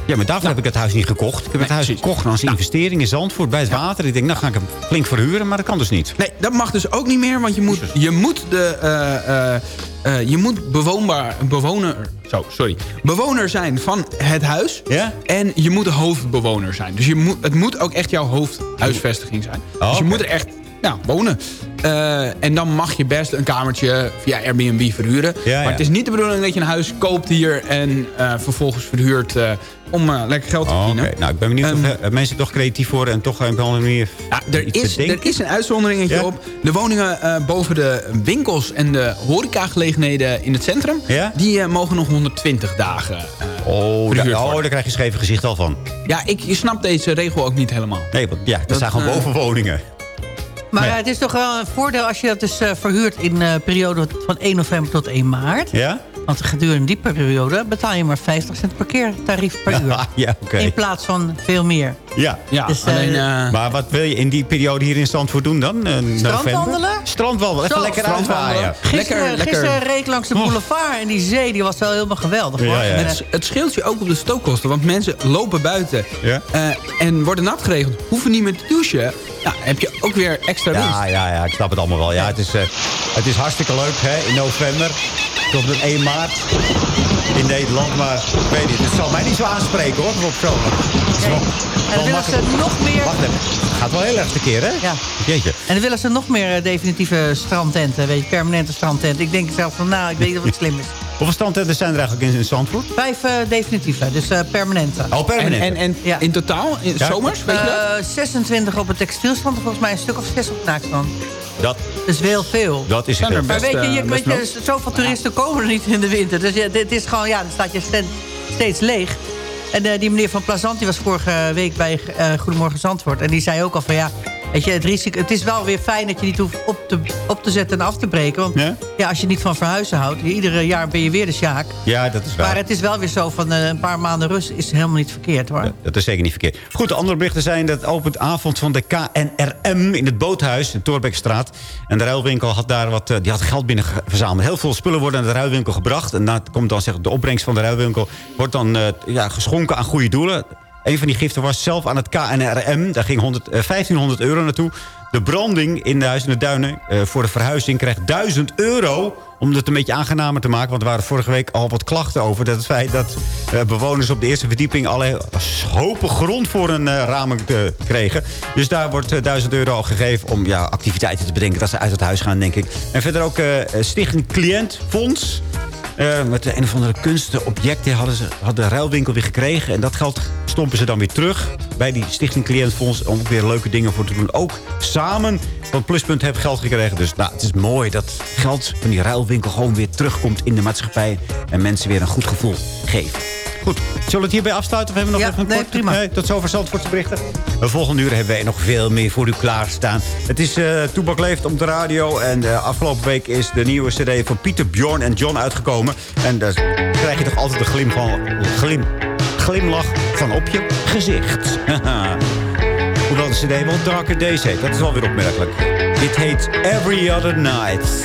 Ja, maar daarvoor nou, heb ik het huis niet gekocht. Ik heb nee, het huis precies. gekocht als nou. investering in Zandvoort bij het ja. water. Ik denk, nou ga ik hem flink verhuren, maar dat kan dus niet. Nee, dat mag dus ook niet meer, want je moet, je moet, de, uh, uh, uh, je moet bewoonbaar, bewoner, zo, sorry, bewoner zijn van het huis. Ja? En je moet de hoofdbewoner zijn. Dus je moet, het moet ook echt jouw hoofdhuisvestiging zijn. Oh, dus je okay. moet er echt nou, wonen. Uh, en dan mag je best een kamertje via Airbnb verhuren. Ja, maar ja. het is niet de bedoeling dat je een huis koopt hier... en uh, vervolgens verhuurt uh, om lekker geld te verdienen. Oh, okay. Nou, ik ben benieuwd um, of mensen toch creatief worden... en toch op een andere manier ja, er, is, er is een uitzonderingetje ja? op. De woningen boven de winkels en de horecagelegenheden in het centrum... die mogen nog 120 dagen oh, da oh, daar krijg je scheef gezicht al van. Ja, ik je snap deze regel ook niet helemaal. Nee, want ja, dat, dat zijn gewoon bovenwoningen. Maar het is toch wel een voordeel als je dat dus uh, verhuurt in de uh, periode van 1 november tot 1 maart. Ja? Want gedurende die periode betaal je maar 50 cent per keer tarief per uur. Ja, ja, okay. In plaats van veel meer. Ja, ja dus, alleen, uh, maar wat wil je in die periode hier in Zandvoort doen dan? Strandwandelen? Strandwandelen, even Zo, lekker uitwaaien. Gisteren, lekker, gisteren reed ik langs de boulevard en die zee die was wel helemaal geweldig. Ja, ja. Het, het, scheelt je ook op de stookkosten, want mensen lopen buiten ja. en worden nat geregeld. Hoeven niet meer te douchen. Nou, heb je ook weer extra winst. Ja, ja, ja, ik snap het allemaal wel. Ja, het, is, uh, het is hartstikke leuk hè, in november tot en 1 maart in Nederland. Maar ik weet niet, het zal mij niet zo aanspreken hoor, op zomer. En dan willen ze nog meer... Wacht even, het gaat wel heel erg keer hè? Ja. Jeetje. En dan willen ze nog meer definitieve strandtenten, weet je, permanente strandtenten. Ik denk zelf van, nou, ik weet niet of het slim is. Hoeveel strandtenten zijn er eigenlijk in, in Zandvoort? Vijf uh, definitieve, dus uh, permanente. Oh, permanente. En, en, en ja. in totaal, in ja. zomers, weet je dat? Uh, 26 op het textielstrand en volgens mij een stuk of zes op het naakstrand. Dat, is wel veel. Dat is heel Maar weet je, je, weet je zoveel toeristen komen er niet in de winter. Dus ja, dit is gewoon, ja, dan staat je steeds leeg. En uh, die meneer van Plazant die was vorige week bij uh, Goedemorgen Zandvoort. En die zei ook al van ja, weet je, het, risico, het is wel weer fijn dat je niet hoeft op te, op te zetten en af te breken. Want ja? ja als je niet van verhuizen houdt, iedere jaar ben je weer de sjaak. Ja, dat is waar. Maar het is wel weer zo van uh, een paar maanden rust is helemaal niet verkeerd hoor. Ja, dat is zeker niet verkeerd. Goed, de andere berichten zijn dat op het avond van de KNRM in het Boothuis in Torbekstraat. En de ruilwinkel had daar wat, die had geld binnen verzameld. Heel veel spullen worden naar de ruilwinkel gebracht. En dat komt dan zeg, de opbrengst van de ruilwinkel wordt dan ja, geschonken aan goede doelen. Een van die giften was zelf aan het KNRM. Daar ging 100, uh, 1500 euro naartoe. De branding in de Huis in de Duinen uh, voor de verhuizing krijgt 1000 euro... om het een beetje aangenamer te maken. Want er waren vorige week al wat klachten over. Dat het feit dat uh, bewoners op de eerste verdieping... alle hopen grond voor een uh, ramen kregen. Dus daar wordt 1000 euro al gegeven om ja, activiteiten te bedenken... dat ze uit het huis gaan, denk ik. En verder ook Stichting Cliënt Fonds... Eh, met een of andere kunstobjecten hadden ze hadden de ruilwinkel weer gekregen. En dat geld stompen ze dan weer terug bij die Stichting Cliëntfonds... om weer leuke dingen voor te doen. Ook samen van Pluspunt hebben geld gekregen. Dus nou, het is mooi dat geld van die ruilwinkel gewoon weer terugkomt in de maatschappij... en mensen weer een goed gevoel geven. Goed, zullen we het hierbij afsluiten? Of hebben we nog Ja, even een nee, kort... prima. Nee, tot zover Zandvoortse berichten. De volgende uur hebben wij nog veel meer voor u klaarstaan. Het is eh Toebak Leeft op de radio. En de afgelopen week is de nieuwe cd van Pieter, Bjorn en John uitgekomen. En daar krijg je toch altijd een glim van, glim, glimlach van op je gezicht. Cd wel Darker Days heet. Dat is wel weer opmerkelijk. Dit heet Every Other Night.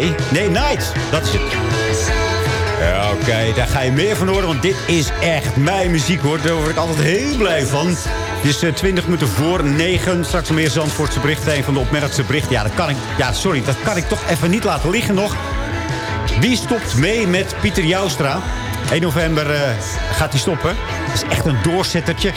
Day. Nee, night. Dat is het. Ja, oké. Daar ga je meer van horen, want dit is echt mijn muziek, hoor. Daar word ik altijd heel blij van. Het is eh, 20 minuten voor 9. Straks meer Zandvoortse berichten. Een van de opmerkelijkste berichten. Ja, dat kan ik, ja, sorry, dat kan ik toch even niet laten liggen nog. Wie stopt mee met Pieter Joustra? 1 november eh, gaat hij stoppen. Dat is echt een doorzettertje.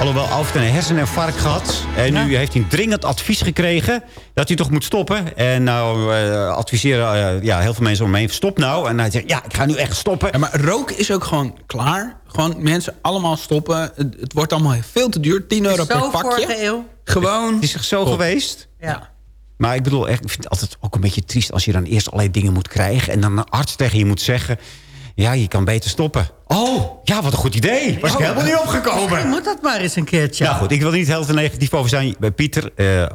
Alhoewel Alfred een herseninfarct gehad. En nu heeft hij een dringend advies gekregen dat hij toch moet stoppen. En nou eh, adviseren eh, ja, heel veel mensen om hem heen. Stop nou. En hij zegt, ja, ik ga nu echt stoppen. Ja, maar rook is ook gewoon klaar. Gewoon mensen allemaal stoppen. Het, het wordt allemaal veel te duur. 10 euro per Zo pakje. vorige eeuw. Gewoon. Het is toch zo Top. geweest? Ja. Maar ik bedoel, echt, ik vind het altijd ook een beetje triest... als je dan eerst allerlei dingen moet krijgen... en dan een arts tegen je moet zeggen... ja, je kan beter stoppen. Oh, ja, wat een goed idee. Was ik Oh, helemaal niet opgekomen. Misschien moet dat maar eens een keertje. Nou goed, ik wil er niet heel te negatief over zijn. Bij Pieter, eh, eh,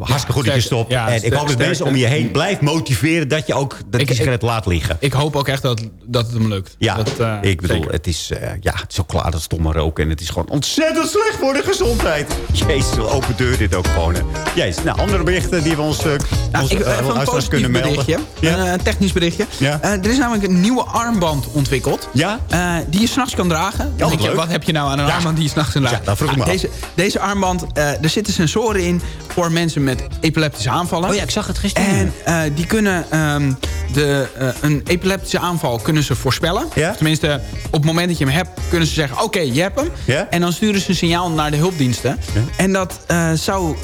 hartstikke goed dat je stopt. Ja, en ik hoop dat mensen om je heen blijft motiveren... dat je ook dat Ik- sigaret laat liggen. Ik hoop ook echt dat, dat het hem lukt. Ja, Dat, eh, ik bedoel, zeker. het is, eh, ja, het is ook klaar dat stomme roken. En het is gewoon ontzettend slecht voor de gezondheid. Jezus, open deur dit ook gewoon. Jezus, nou, andere berichten die we ons, uh, Nou, ons ik, eh, even een kunnen melden. berichtje. Ja? Een eh, technisch berichtje. Ja. Eh, er is namelijk een nieuwe armband ontwikkeld. Ja? Eh, die je s'nachts kan dragen. Je, wat heb je nou aan een Ja. armband die je s'nachts kan dragen? Ja, dat vroeg ik me af. deze, deze armband, eh, er zitten sensoren in voor mensen met epileptische aanvallen. Oh ja, ik zag het gisteren. En eh, die kunnen ehm, de, eh, een epileptische aanval kunnen ze voorspellen. Ja? Tenminste, op het moment dat je hem hebt, kunnen ze zeggen... oké, je hebt hem. Ja? En dan sturen ze een signaal naar de hulpdiensten. En dat eh, zou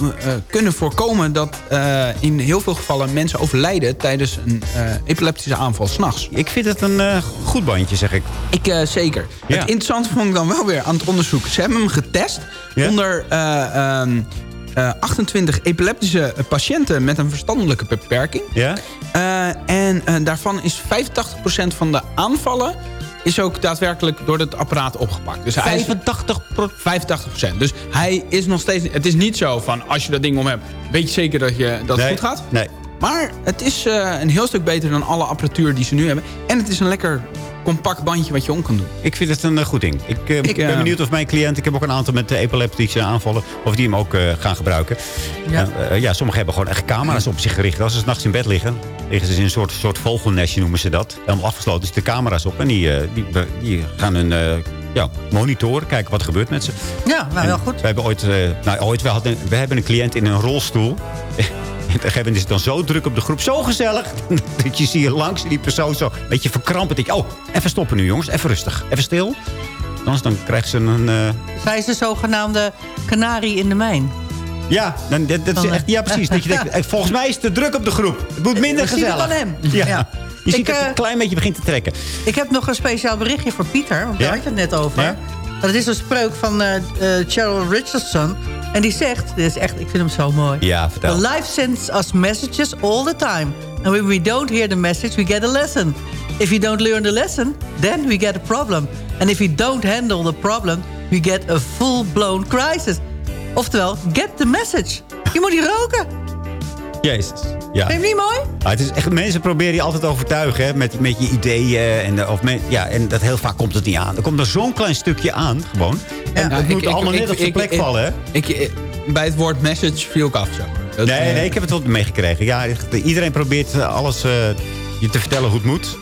kunnen voorkomen dat in heel veel gevallen mensen overlijden... tijdens een epileptische aanval s'nachts. Ik vind het een goed bandje, zeg ik. Ik zeker. Het interessante vond ik dan wel weer aan het onderzoek. Ze hebben hem getest onder eh, ehm, eh, 28 epileptische patiënten met een verstandelijke beperking. Ja? Eh, en eh, daarvan is 85% van de aanvallen is ook daadwerkelijk door het apparaat opgepakt. Dus hij is 85 85%. Dus hij is nog steeds... Het is niet zo van, als je dat ding om hebt... weet je zeker dat, je, dat het goed gaat? nee. Maar het is eh, een heel stuk beter dan alle apparatuur die ze nu hebben. En het is een lekker compact bandje wat je om kan doen. Ik vind het een eh, goed ding. Ik, eh, ik ben eh, benieuwd of mijn cliënt... Ik heb ook een aantal met epileptische aanvallen... of die hem ook gaan gebruiken. Ja. Ja. ja, sommigen hebben gewoon echt camera's op zich gericht. Als ze 's nachts in bed liggen... liggen ze in een soort, soort vogelnestje, noemen ze dat. Helemaal afgesloten zitten de camera's op. En die, die, die gaan hun... ja, monitoren, kijken wat er gebeurt met ze. Ja, nou En goed. We hebben ooit, nou, ooit we, hadden, we hebben een cliënt in een rolstoel. Een gegeven moment is het dan zo druk op de groep. Zo gezellig. Dat je zie je langs die persoon zo een beetje verkrampen. denk je, oh, even stoppen nu jongens. Even rustig. Even stil. Anders dan krijgt ze een... eh, Zij is de zogenaamde kanarie in de mijn. ja, dan, dat, dat is Van, eh, echt, ja, precies. Dat je denkt, eh, volgens mij is het te druk op de groep. Het moet minder We zien het gezellig. aan hem. Ja. Ja. Je ziet Ik, dat het eh, een klein beetje begint te trekken. Ik heb nog een speciaal berichtje voor Pieter. Want daar Ja? had je het net over. Ja? Dat is een spreuk van eh eh, Cheryl Richardson. En die zegt, dit is echt, ik vind hem zo mooi. Ja, vertel. The life sends us messages all the time. And when we don't hear the message, we get a lesson. If you don't learn the lesson, then we get a problem. And if you don't handle the problem, we get a full-blown crisis. Oftewel, get the message. Je moet niet roken. Jezus. Ja. Vind je niet mooi? Ah, het is echt, mensen proberen je altijd te overtuigen hè, met, met je ideeën. En, eh, of met, ja, en dat heel vaak komt het niet aan. Er komt er zo'n klein stukje aan, gewoon. En Ja, het ik- moet ik- allemaal ik- net op zijn plek ik- vallen, hè? Ik, ik- bij het woord message viel ik af zo. Dat, nee, eh, nee, ik heb het wel meegekregen. Ja, iedereen probeert eh, alles eh, je te vertellen hoe het moet.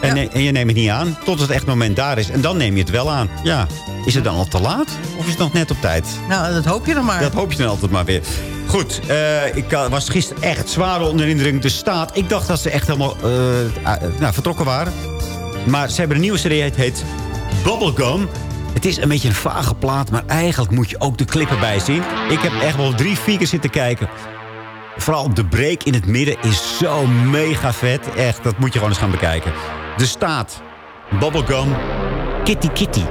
En, en je neemt het niet aan, tot het echt moment daar is. En dan neem je het wel aan. Ja, is het dan al te laat? Of is het nog net op tijd? Nou, dat hoop je dan maar. Dat hoop je dan altijd maar weer. Goed, eh, ik eh, was gisteren echt zwaar onder indruk. De staat, ik dacht dat ze echt helemaal eh, nou, vertrokken waren. Maar ze hebben een nieuwe serie, het heet Bubblegum. Het is een beetje een vage plaat, maar eigenlijk moet je ook de klippen bij zien. Ik heb echt wel drie, vier keer zitten kijken. Vooral de break in het midden is zo mega vet. Echt, dat moet je gewoon eens gaan bekijken. De staat, Bubblegum, Kitty Kitty.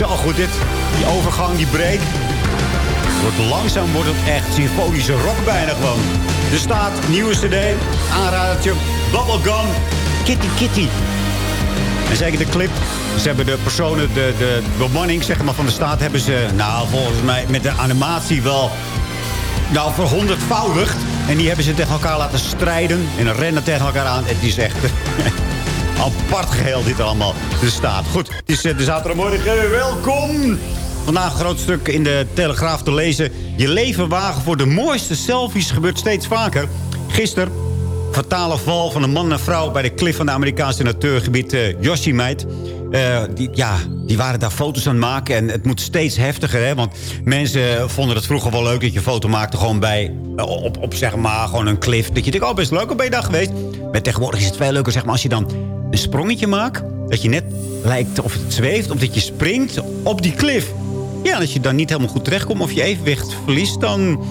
Zo goed. Dit, die overgang, die break. Wordt langzaam wordt het echt symfonische rock bijna gewoon. Er staat nieuwe cd, aanradertje, Bubblegum, Kitty Kitty. En zeker de clip. Ze hebben de personen, de, de bemanning zeg maar, van de staat... hebben ze, nou, volgens mij met de animatie wel... nou, verhonderdvoudigd. En die hebben ze tegen elkaar laten strijden. En rennen tegen elkaar aan. Het is echt... apart geheel dit allemaal. De staat. Goed, het is eh, de zaterdagmorgen. Welkom! Vandaag een groot stuk in de Telegraaf te lezen. Je leven wagen voor de mooiste selfies gebeurt steeds vaker. Gisteren fatale val van een man en vrouw... bij de klif van de Amerikaanse natuurgebied uh, Yosemite. Eh, die, ja, die waren daar foto's aan het maken. En het moet steeds heftiger, hè. Want mensen vonden het vroeger wel leuk... dat je foto maakte gewoon bij... eh, op, op zeg maar, gewoon een klif. Dat je denkt, oh, best leuk, op ben je daar geweest. Maar tegenwoordig is het veel leuker, zeg maar... als je dan een sprongetje maakt... dat je net lijkt of het zweeft... of dat je springt op die klif. Ja, als je dan niet helemaal goed terechtkomt... of je evenwicht verliest, dan...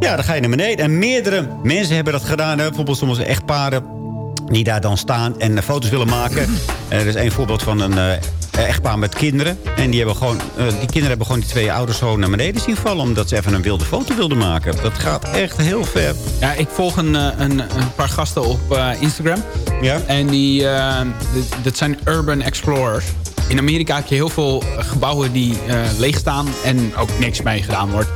Ja, dan ga je naar beneden. En meerdere mensen hebben dat gedaan. Hè. Bijvoorbeeld sommige echtparen die daar dan staan en foto's willen maken. Eh, er is een voorbeeld van een eh, echtpaar met kinderen. En die, hebben gewoon, eh, die kinderen hebben gewoon die twee ouders zo naar beneden zien vallen... omdat ze even een wilde foto wilden maken. Dat gaat echt heel ver. Ja, ik volg een, eh, een, een paar gasten op eh, Instagram. Ja. En die, eh, dat zijn urban explorers. In Amerika heb je heel veel gebouwen die eh, leeg staan en ook niks mee gedaan wordt.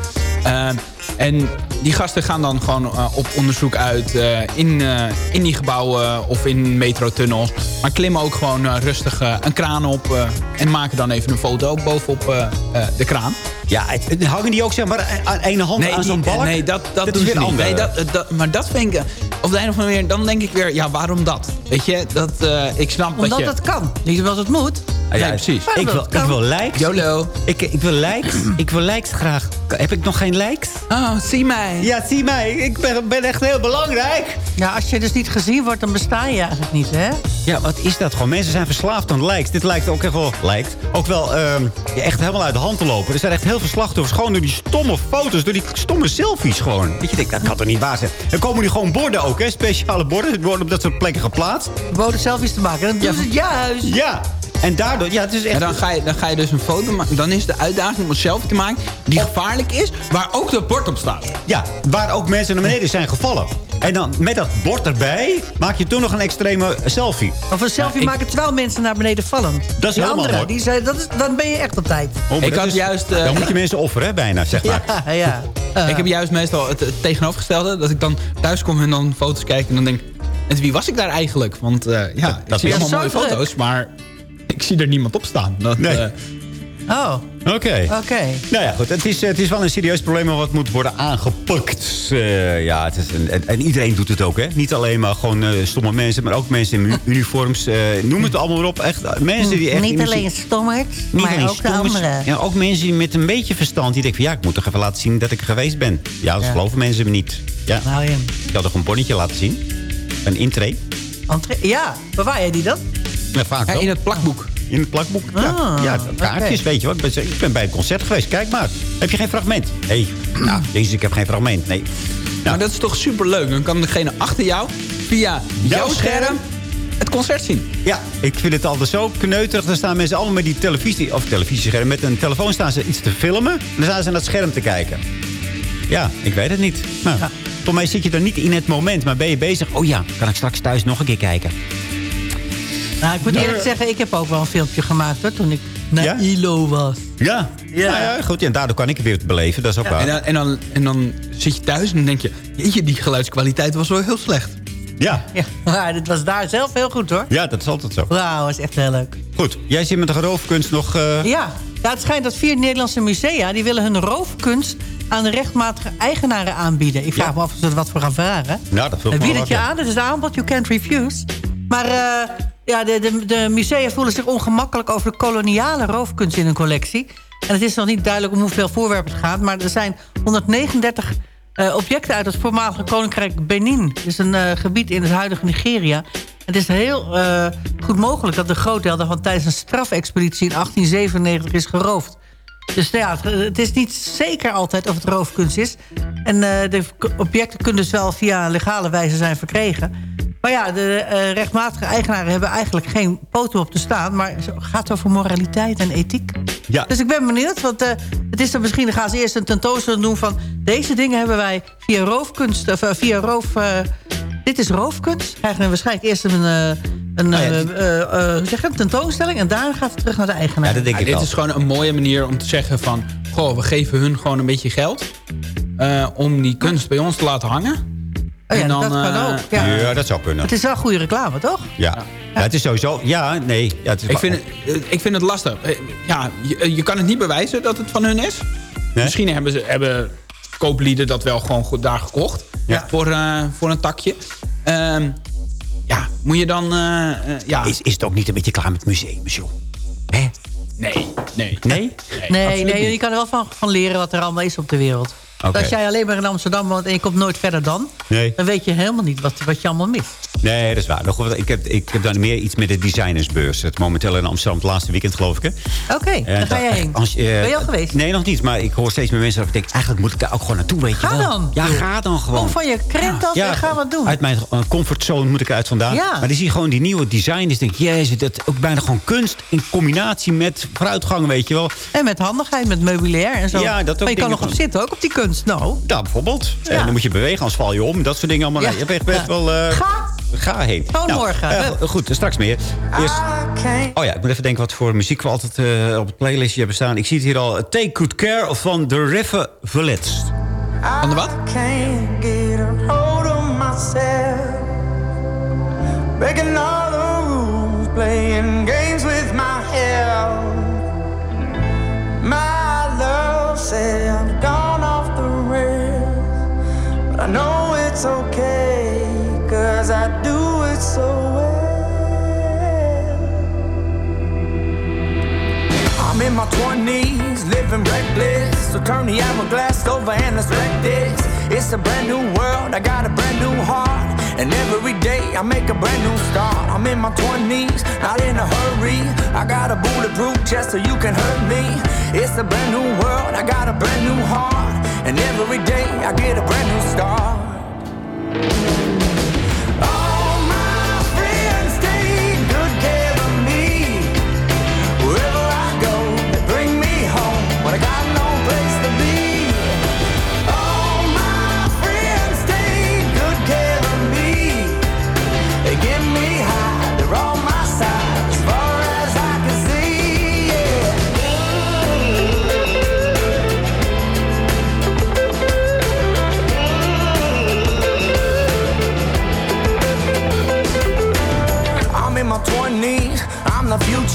En die gasten gaan dan gewoon eh, op onderzoek uit eh, in, eh, in die gebouwen of in metrotunnels. Maar klimmen ook gewoon rustig een kraan op eh, en maken dan even een foto bovenop eh, eh, de kraan. Ja, het, het- hangen die ook zeg maar aan ene hand aan zo'n balk? Nee, dat, dat, is doen weer ze niet. Nee, dat, dat, maar dat vind ik... Op de een of andere manier, dan denk ik weer... Ja, waarom dat? Weet je, dat, eh, ik snap Omdat dat je... het kan. Niet omdat het moet. Ah, ja, Nee, precies. Ik dat wil, ik wil likes. YOLO. Ik, ik wil likes. ik wil likes graag. Heb ik nog geen likes? Oh, zie mij. Ja, zie mij. Ik ben, ben echt heel belangrijk. Ja, als je dus niet gezien wordt, dan besta je eigenlijk niet, hè? Ja, wat is dat gewoon? Mensen zijn verslaafd aan likes. Dit lijkt ook echt wel, lijkt, ook wel ehm, ja, echt helemaal uit de hand te lopen. Er zijn echt heel veel slachtoffers. Gewoon door die stomme foto's, door die stomme selfies gewoon. Dat je denkt, dat kan toch niet waar zijn. Er komen nu gewoon borden ook, hè? Speciale borden. Die worden op dat soort plekken geplaatst. Boden selfies te maken. Dan doen ze het juist. Ja. En daardoor, ja, het is echt... En dan ga, je, dan ga je dus een foto maken. Dan is de uitdaging om een selfie te maken die gevaarlijk is, waar ook dat bord op staat. Ja, waar ook mensen naar beneden zijn gevallen. En dan met dat bord erbij maak je toen nog een extreme selfie. Of een selfie ik- maken terwijl mensen naar beneden vallen. Dat is Die helemaal andere, die zei, dat is, dan ben je echt op tijd. Oh, Ik had is- juist, eh, dan moet je mensen offeren, bijna, zeg maar. Ja, ja. Eh, ik heb juist meestal het, het tegenovergestelde. Dat ik dan thuis kom en dan foto's kijk en dan denk... Met wie was ik daar eigenlijk? Want eh, ja, dat ik zie is allemaal mooie druk. foto's, maar ik zie er niemand op staan. Dat, Nee. eh, Oh, Oké. oké. Nou ja, goed. Het is, het is wel een serieus probleem wat moet worden aangepakt. Eh, ja, het is een, en, en iedereen doet het ook, hè. Niet alleen maar gewoon eh, stomme mensen, maar ook mensen in uniforms. eh, noem het allemaal maar op. Echt, mensen die echt... Niet alleen stommerd, niet maar alleen ook de anderen. Ja, ook mensen die met een beetje verstand. Die denken van, ja, ik moet toch even laten zien dat ik er geweest ben. Ja, dat Ja. geloven mensen me niet. Ja, Nou ja. ik had toch een bonnetje laten zien. Een intree. Entree- Ja, bewaar jij die dan? Ja, vaak ja, wel. in het plakboek. In het plakboek. ja, Ah, ja kaartjes, weet je wat. Ik ben, bij een concert geweest. Kijk maar. Heb je geen fragment? Nee. Nou, jezus, ik heb geen fragment. Nee. Maar dat is toch superleuk. Dan kan degene achter jou via jouw scherm scherm het concert zien. Ja, ik vind het altijd zo kneuterig. Dan staan mensen allemaal met die televisie, of televisiescherm, met een telefoon staan ze iets te filmen. En dan staan ze naar het scherm te kijken. Ja, ik weet het niet. Nou, Voor mij zit je er niet in het moment, maar ben je bezig. Oh ja, kan ik straks thuis nog een keer kijken. Nou, ik moet eerlijk zeggen, ik heb ook wel een filmpje gemaakt hoor, toen ik naar Ja? ILO was. Ja, Ja. Nou ja goed. Ja, en daardoor kan ik het weer beleven. Dat is ook waar. En dan, en, dan, en dan zit je thuis en dan denk je... Jeetje, die geluidskwaliteit was wel heel slecht. Ja. Ja, maar dit was daar zelf heel goed hoor. ja, dat is altijd zo. Wauw, was echt heel leuk. Goed, jij zit met de roofkunst nog... eh, Ja, ja, het schijnt dat vier Nederlandse musea... die willen hun roofkunst aan de rechtmatige eigenaren aanbieden. Ik vraag Ja. me af of ze er wat voor gaan vragen. Nou, dat wil ik bied het je ja. aan, dat is de aanbod, you can't refuse. Maar eh, ja, de, de, de musea voelen zich ongemakkelijk... over de koloniale roofkunst in hun collectie. En het is nog niet duidelijk om hoeveel voorwerpen het gaat... maar er zijn 139 eh, objecten uit het voormalige koninkrijk Benin. Dat is een eh, gebied in het huidige Nigeria. Het is heel eh, goed mogelijk dat een groot deel daarvan... tijdens een strafexpeditie in 1897 is geroofd. Dus ja, het- is niet zeker altijd of het roofkunst is. En de objecten kunnen dus wel via legale wijze zijn verkregen. Maar ja, de eh, rechtmatige eigenaren hebben eigenlijk geen poten op te staan. Maar het gaat over moraliteit en ethiek. Ja. Dus ik ben benieuwd, want eh, het is dan misschien... dan gaan ze eerst een tentoonstelling doen van... deze dingen hebben wij via roofkunst, of eh, via roof... eh, dit is roofkunst. Krijgen we waarschijnlijk eerst een, eh, een, ja, zeg je, een tentoonstelling... en daarna gaat het terug naar de eigenaar. Ja, dit is gewoon een mooie manier om te zeggen van... goh, we geven hun gewoon een beetje geld... eh, om die kunst bij ons te laten hangen. Oh ja, dat kan eh, ook, ja. Ja, dat zou kunnen. Het is wel goede reclame, toch? Ja. ja, het is sowieso... Ja, nee. Ja, het is Ik vind, het, eh, ik vind het lastig. Eh, Ja, je, je kan het niet bewijzen dat het van hun is. Misschien hebben, ze, hebben kooplieden dat wel gewoon goed daar gekocht. Voor, eh, voor een takje. Ehm, ja, moet je dan... ja. Is, is het ook niet een beetje klaar met museums, joh? Hè? Nee, nee. Nee? Nee, nee niet. je kan er wel van, van leren wat er allemaal is op de wereld. Als jij alleen maar in Amsterdam woont en je komt nooit verder dan... Nee. dan weet je helemaal niet wat, wat je allemaal mist. Nee, dat is waar. Ik, heb, ik heb dan meer iets met de designersbeurs. Het momenteel in Amsterdam het laatste weekend, geloof ik. Oké, En daar ga jij heen. als je, eh, ben je al geweest? Nee, nog niet. Maar ik hoor steeds meer mensen dat ik denk... eigenlijk moet ik daar ook gewoon naartoe, weet je Ga wel. dan. Ja, ga dan gewoon. Kom van je krent af en ga wat doen. Uit mijn eh, comfortzone moet ik eruit vandaan. Ja. Maar dan zie je gewoon die nieuwe designers. denk jezus, dat is ook bijna gewoon kunst... in combinatie met vooruitgang, weet je wel. En met handigheid, met meubilair en zo. Ja, dat ook maar je kan nog op zitten, ook op die kunst. Nou, Ja, bijvoorbeeld. Ja. En dan moet je bewegen, anders val je om. Dat soort dingen allemaal. Ja. Je hebt echt best wel... eh, Ga. Ga heen. Gewoon morgen. eh, goed, straks meer. Eerst... Oh ja, ik moet even denken wat voor muziek we altijd eh, op het playlistje hebben staan. Ik zie het hier al. Take Good Care van The River Villets. Van de wat? can't get a hold of myself. Breaking all the rules, playing games with my health. My love said it's okay, cause I do it so well. I'm in my 20s, living reckless. So turn the hourglass over and wreck this. It's a brand new world, I got a brand new heart. And every day I make a brand new start. I'm in my 20s, not in a hurry. I got a bulletproof chest so you can hurt me. It's a brand new world, I got a brand new heart. And every day I get a brand new start. All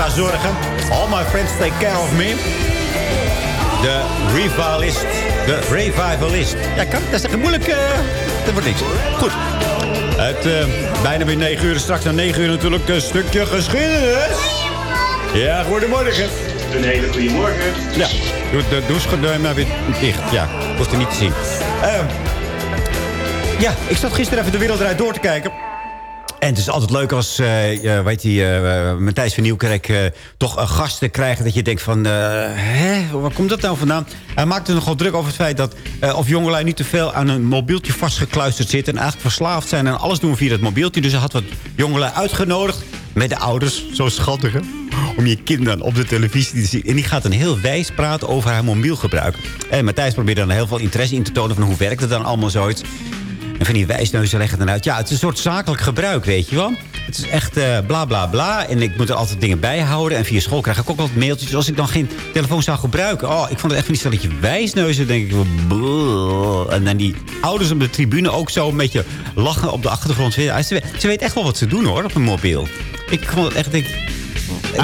Elkaar zorgen. All my friends take care of me. De revivalist. De revivalist. Ja, kan. Dat is echt moeilijk. eh dat wordt niks. Goed. Het uh, bijna weer 9 uur. Straks na 9 uur natuurlijk een stukje geschiedenis. Ja, goedemorgen. Een hele goede morgen. Ja, doe de douche maar weer dicht. Ja, hoeft er niet te zien. Uh, ja, ik zat gisteren even de wereld eruit door te kijken. En het is altijd leuk als uh, weet je, uh, Matthijs van Nieuwkerk uh, toch gasten krijgen... dat je denkt van, hè, waar komt dat nou vandaan? Hij maakte nogal druk over het feit dat of jongelui niet te veel aan een mobieltje vastgekluisterd zitten... en eigenlijk verslaafd zijn en alles doen via het mobieltje. Dus hij had wat jongelui uitgenodigd met de ouders. Zo schattig, hè? Om je kinderen op de televisie te zien. En die gaat dan heel wijs praten over haar mobielgebruik. En Matthijs probeert dan heel veel interesse in te tonen... van hoe werkt het dan allemaal zoiets... En van die wijsneuzen leggen dan uit. Ja, het is een soort zakelijk gebruik, weet je wel. Het is echt uh, bla bla bla. En ik moet er altijd dingen bij houden. En via school krijg ik ook altijd mailtjes. Als ik dan geen telefoon zou gebruiken. Oh, ik vond het echt van die stelletje wijsneuzen. denk ik. En dan die ouders op de tribune ook zo een beetje lachen op de achtergrond. Ze weet, ze weet echt wel wat ze doen hoor, op een mobiel. Ik vond het echt...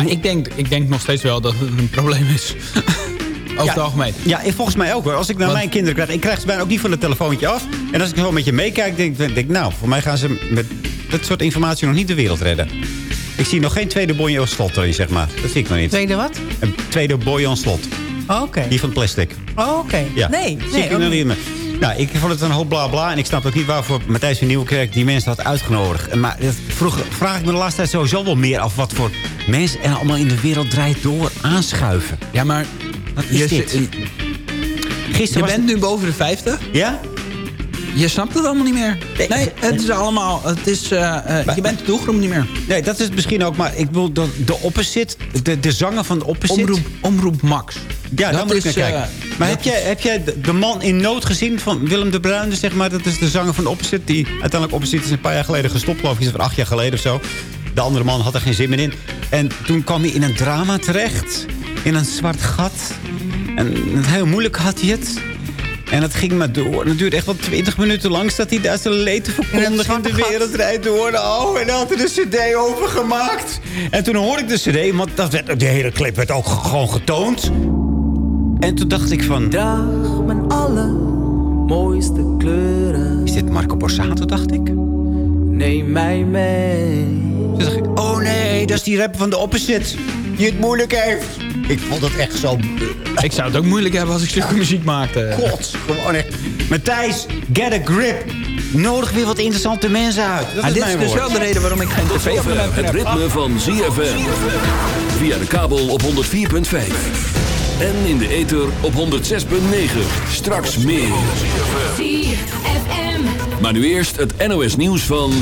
Ik, denk, ik denk nog steeds wel dat het een probleem is. Over ja, het algemeen. Ja, volgens mij ook hoor. Als ik naar Want, mijn kinderen krijg... Ik krijg ze bijna ook niet van het telefoontje af. En als ik zo met je meekijk, denk ik... Denk, nou, voor mij gaan ze met dat soort informatie nog niet de wereld redden. Ik zie nog geen tweede Boyan slot erin, zeg maar. Dat zie ik nog niet. Tweede wat? Een tweede Boyan slot. Oh, oké. Die van plastic. Oh, oké. Okay. Ja. Nee, zie nee. ik nog niet meer. Nou, ik vond het een hoop bla bla. En ik snap ook niet waarvoor Matthijs van Nieuwkerk die mensen had uitgenodigd. Maar vroeg, vraag ik me de laatste tijd sowieso wel meer af... wat voor mensen er allemaal in de wereld draait door aanschuiven. Ja, maar... Wat is je, dit? Gisteren je bent nu boven de 50. Ja? Je snapt het allemaal niet meer. Nee, nee het is allemaal... Het is, uh, uh, je bent de doelgroep niet meer. Nee, dat is misschien ook. Maar ik bedoel, de, de opposite... De, de zanger van de opposite... Omroep, omroep Max. Ja, daar moet ik naar kijken. Uh, maar heb jij, heb jij de, man in nood gezien van Willem de Bruin? Zeg maar, dat is de zanger van de opposite. Die uiteindelijk opposite is een paar jaar geleden gestopt. Geloof ik, is van acht jaar geleden of zo. De andere man had er geen zin meer in. En toen kwam hij in een drama terecht. In een zwart gat. En heel moeilijk had hij het. En het ging maar door. En het duurde echt wel 20 minuten lang... dat hij daar zijn leten verkondigde in de wereld rijdt door. Oh, en hij had er de cd over gemaakt. En toen hoorde ik de cd, want dat werd, de hele clip werd ook gewoon getoond. En toen dacht ik van... Draag mijn allermooiste kleuren. Is dit Marco Borsato, dacht ik? Neem mij mee. Toen dacht ik, oh nee, dat is die rapper van de opposite. Die het moeilijk heeft. Ik vond het echt zo... Ik zou het ook moeilijk hebben als ik zulke muziek maakte. God, gewoon echt. Matthijs, get a grip. Nodig weer wat interessante mensen uit. Dat ah, is dit mijn is dus woord. wel de reden waarom ik geen tv zover het ritme van ZFM. Via de kabel op 104.5. En in de ether op 106.9. Straks meer. Maar nu eerst het NOS nieuws van...